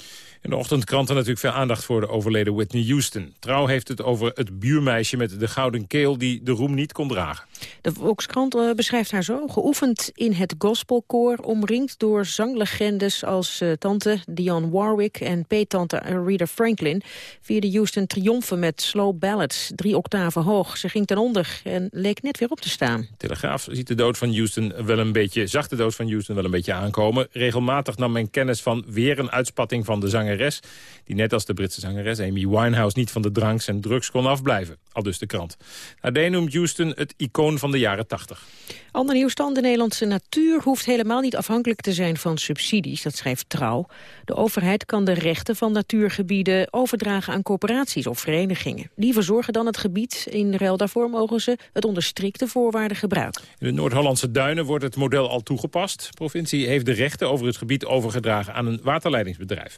In de ochtendkranten natuurlijk veel aandacht voor de overleden Whitney Houston. Trouw heeft het over het buurmeisje met de gouden keel die de roem niet kon dragen. De Volkskrant uh, beschrijft haar zo. Geoefend in het gospelkoor, omringd door zanglegendes als uh, tante Dionne Warwick en peettante Rita Franklin, vierde Houston triomfen met slow ballads, drie octaven hoog. Ze ging ten onder en leek net weer op te staan. Telegraaf ziet de dood van Houston wel een beetje, zag de dood van Houston wel een beetje aankomen. Regelmatig nam men kennis van weer een uitspatting van de zangeres, die net als de Britse zangeres Amy Winehouse niet van de dranks en drugs kon afblijven. Al dus de krant. AD noemt Houston het icoon van de jaren 80. Ander nieuwstand, de Nederlandse natuur hoeft helemaal niet afhankelijk te zijn van subsidies, dat schrijft Trouw. De overheid kan de rechten van natuurgebieden overdragen aan corporaties of verenigingen. Die verzorgen dan het gebied. In ruil daarvoor mogen ze het onder strikte voorwaarden gebruiken. In de Noord-Hollandse duinen wordt het model al toegepast. De provincie heeft de rechten over het gebied overgedragen aan een waterleidingsbedrijf.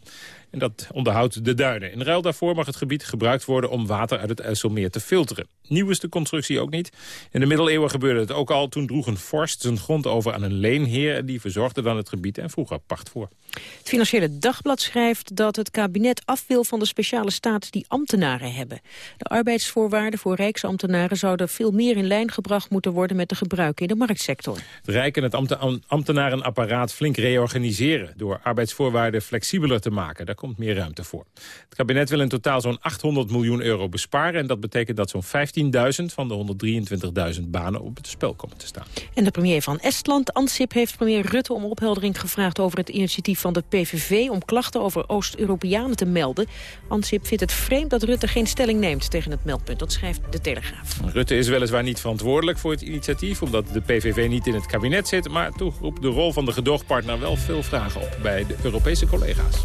En dat onderhoudt de duinen. In ruil daarvoor mag het gebied gebruikt worden om water uit het IJsselmeer te filteren. Nieuw is de constructie ook niet. In de middeleeuwen gebeurde het ook al. Toen droeg een vorst zijn grond over aan een leenheer. En die verzorgde dan het gebied en vroeg er pacht voor. Het Financiële Dagblad schrijft dat het kabinet af wil van de speciale status die ambtenaren hebben. De arbeidsvoorwaarden voor rijksambtenaren zouden veel meer in lijn gebracht moeten worden met de gebruiken in de marktsector. Het Rijk en het ambtenarenapparaat flink reorganiseren door arbeidsvoorwaarden flexibeler te maken. Daar komt meer ruimte voor. Het kabinet wil in totaal zo'n 800 miljoen euro besparen en dat betekent dat zo'n 15.000 van de 123.000 banen op het spel komen te staan. En de premier van Estland, Ansip, heeft premier Rutte om opheldering gevraagd over het initiatief van de PVV om klachten over Oost-Europeanen te melden. Ansip vindt het vreemd dat Rutte geen stelling neemt tegen het meldpunt. Dat schrijft de Telegraaf. Rutte is weliswaar niet verantwoordelijk voor het initiatief... omdat de PVV niet in het kabinet zit... maar toch roept de rol van de gedoogpartner wel veel vragen op... bij de Europese collega's.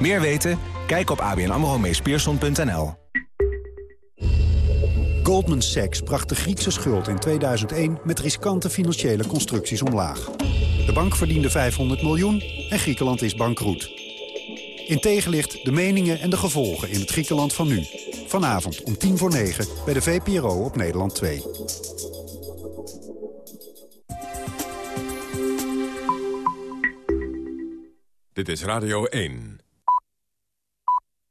Meer weten? Kijk op abnamromeespierson.nl. Goldman Sachs bracht de Griekse schuld in 2001 met riskante financiële constructies omlaag. De bank verdiende 500 miljoen en Griekenland is bankroet. In tegenlicht de meningen en de gevolgen in het Griekenland van nu. Vanavond om tien voor negen bij de VPRO op Nederland 2. Dit is Radio 1.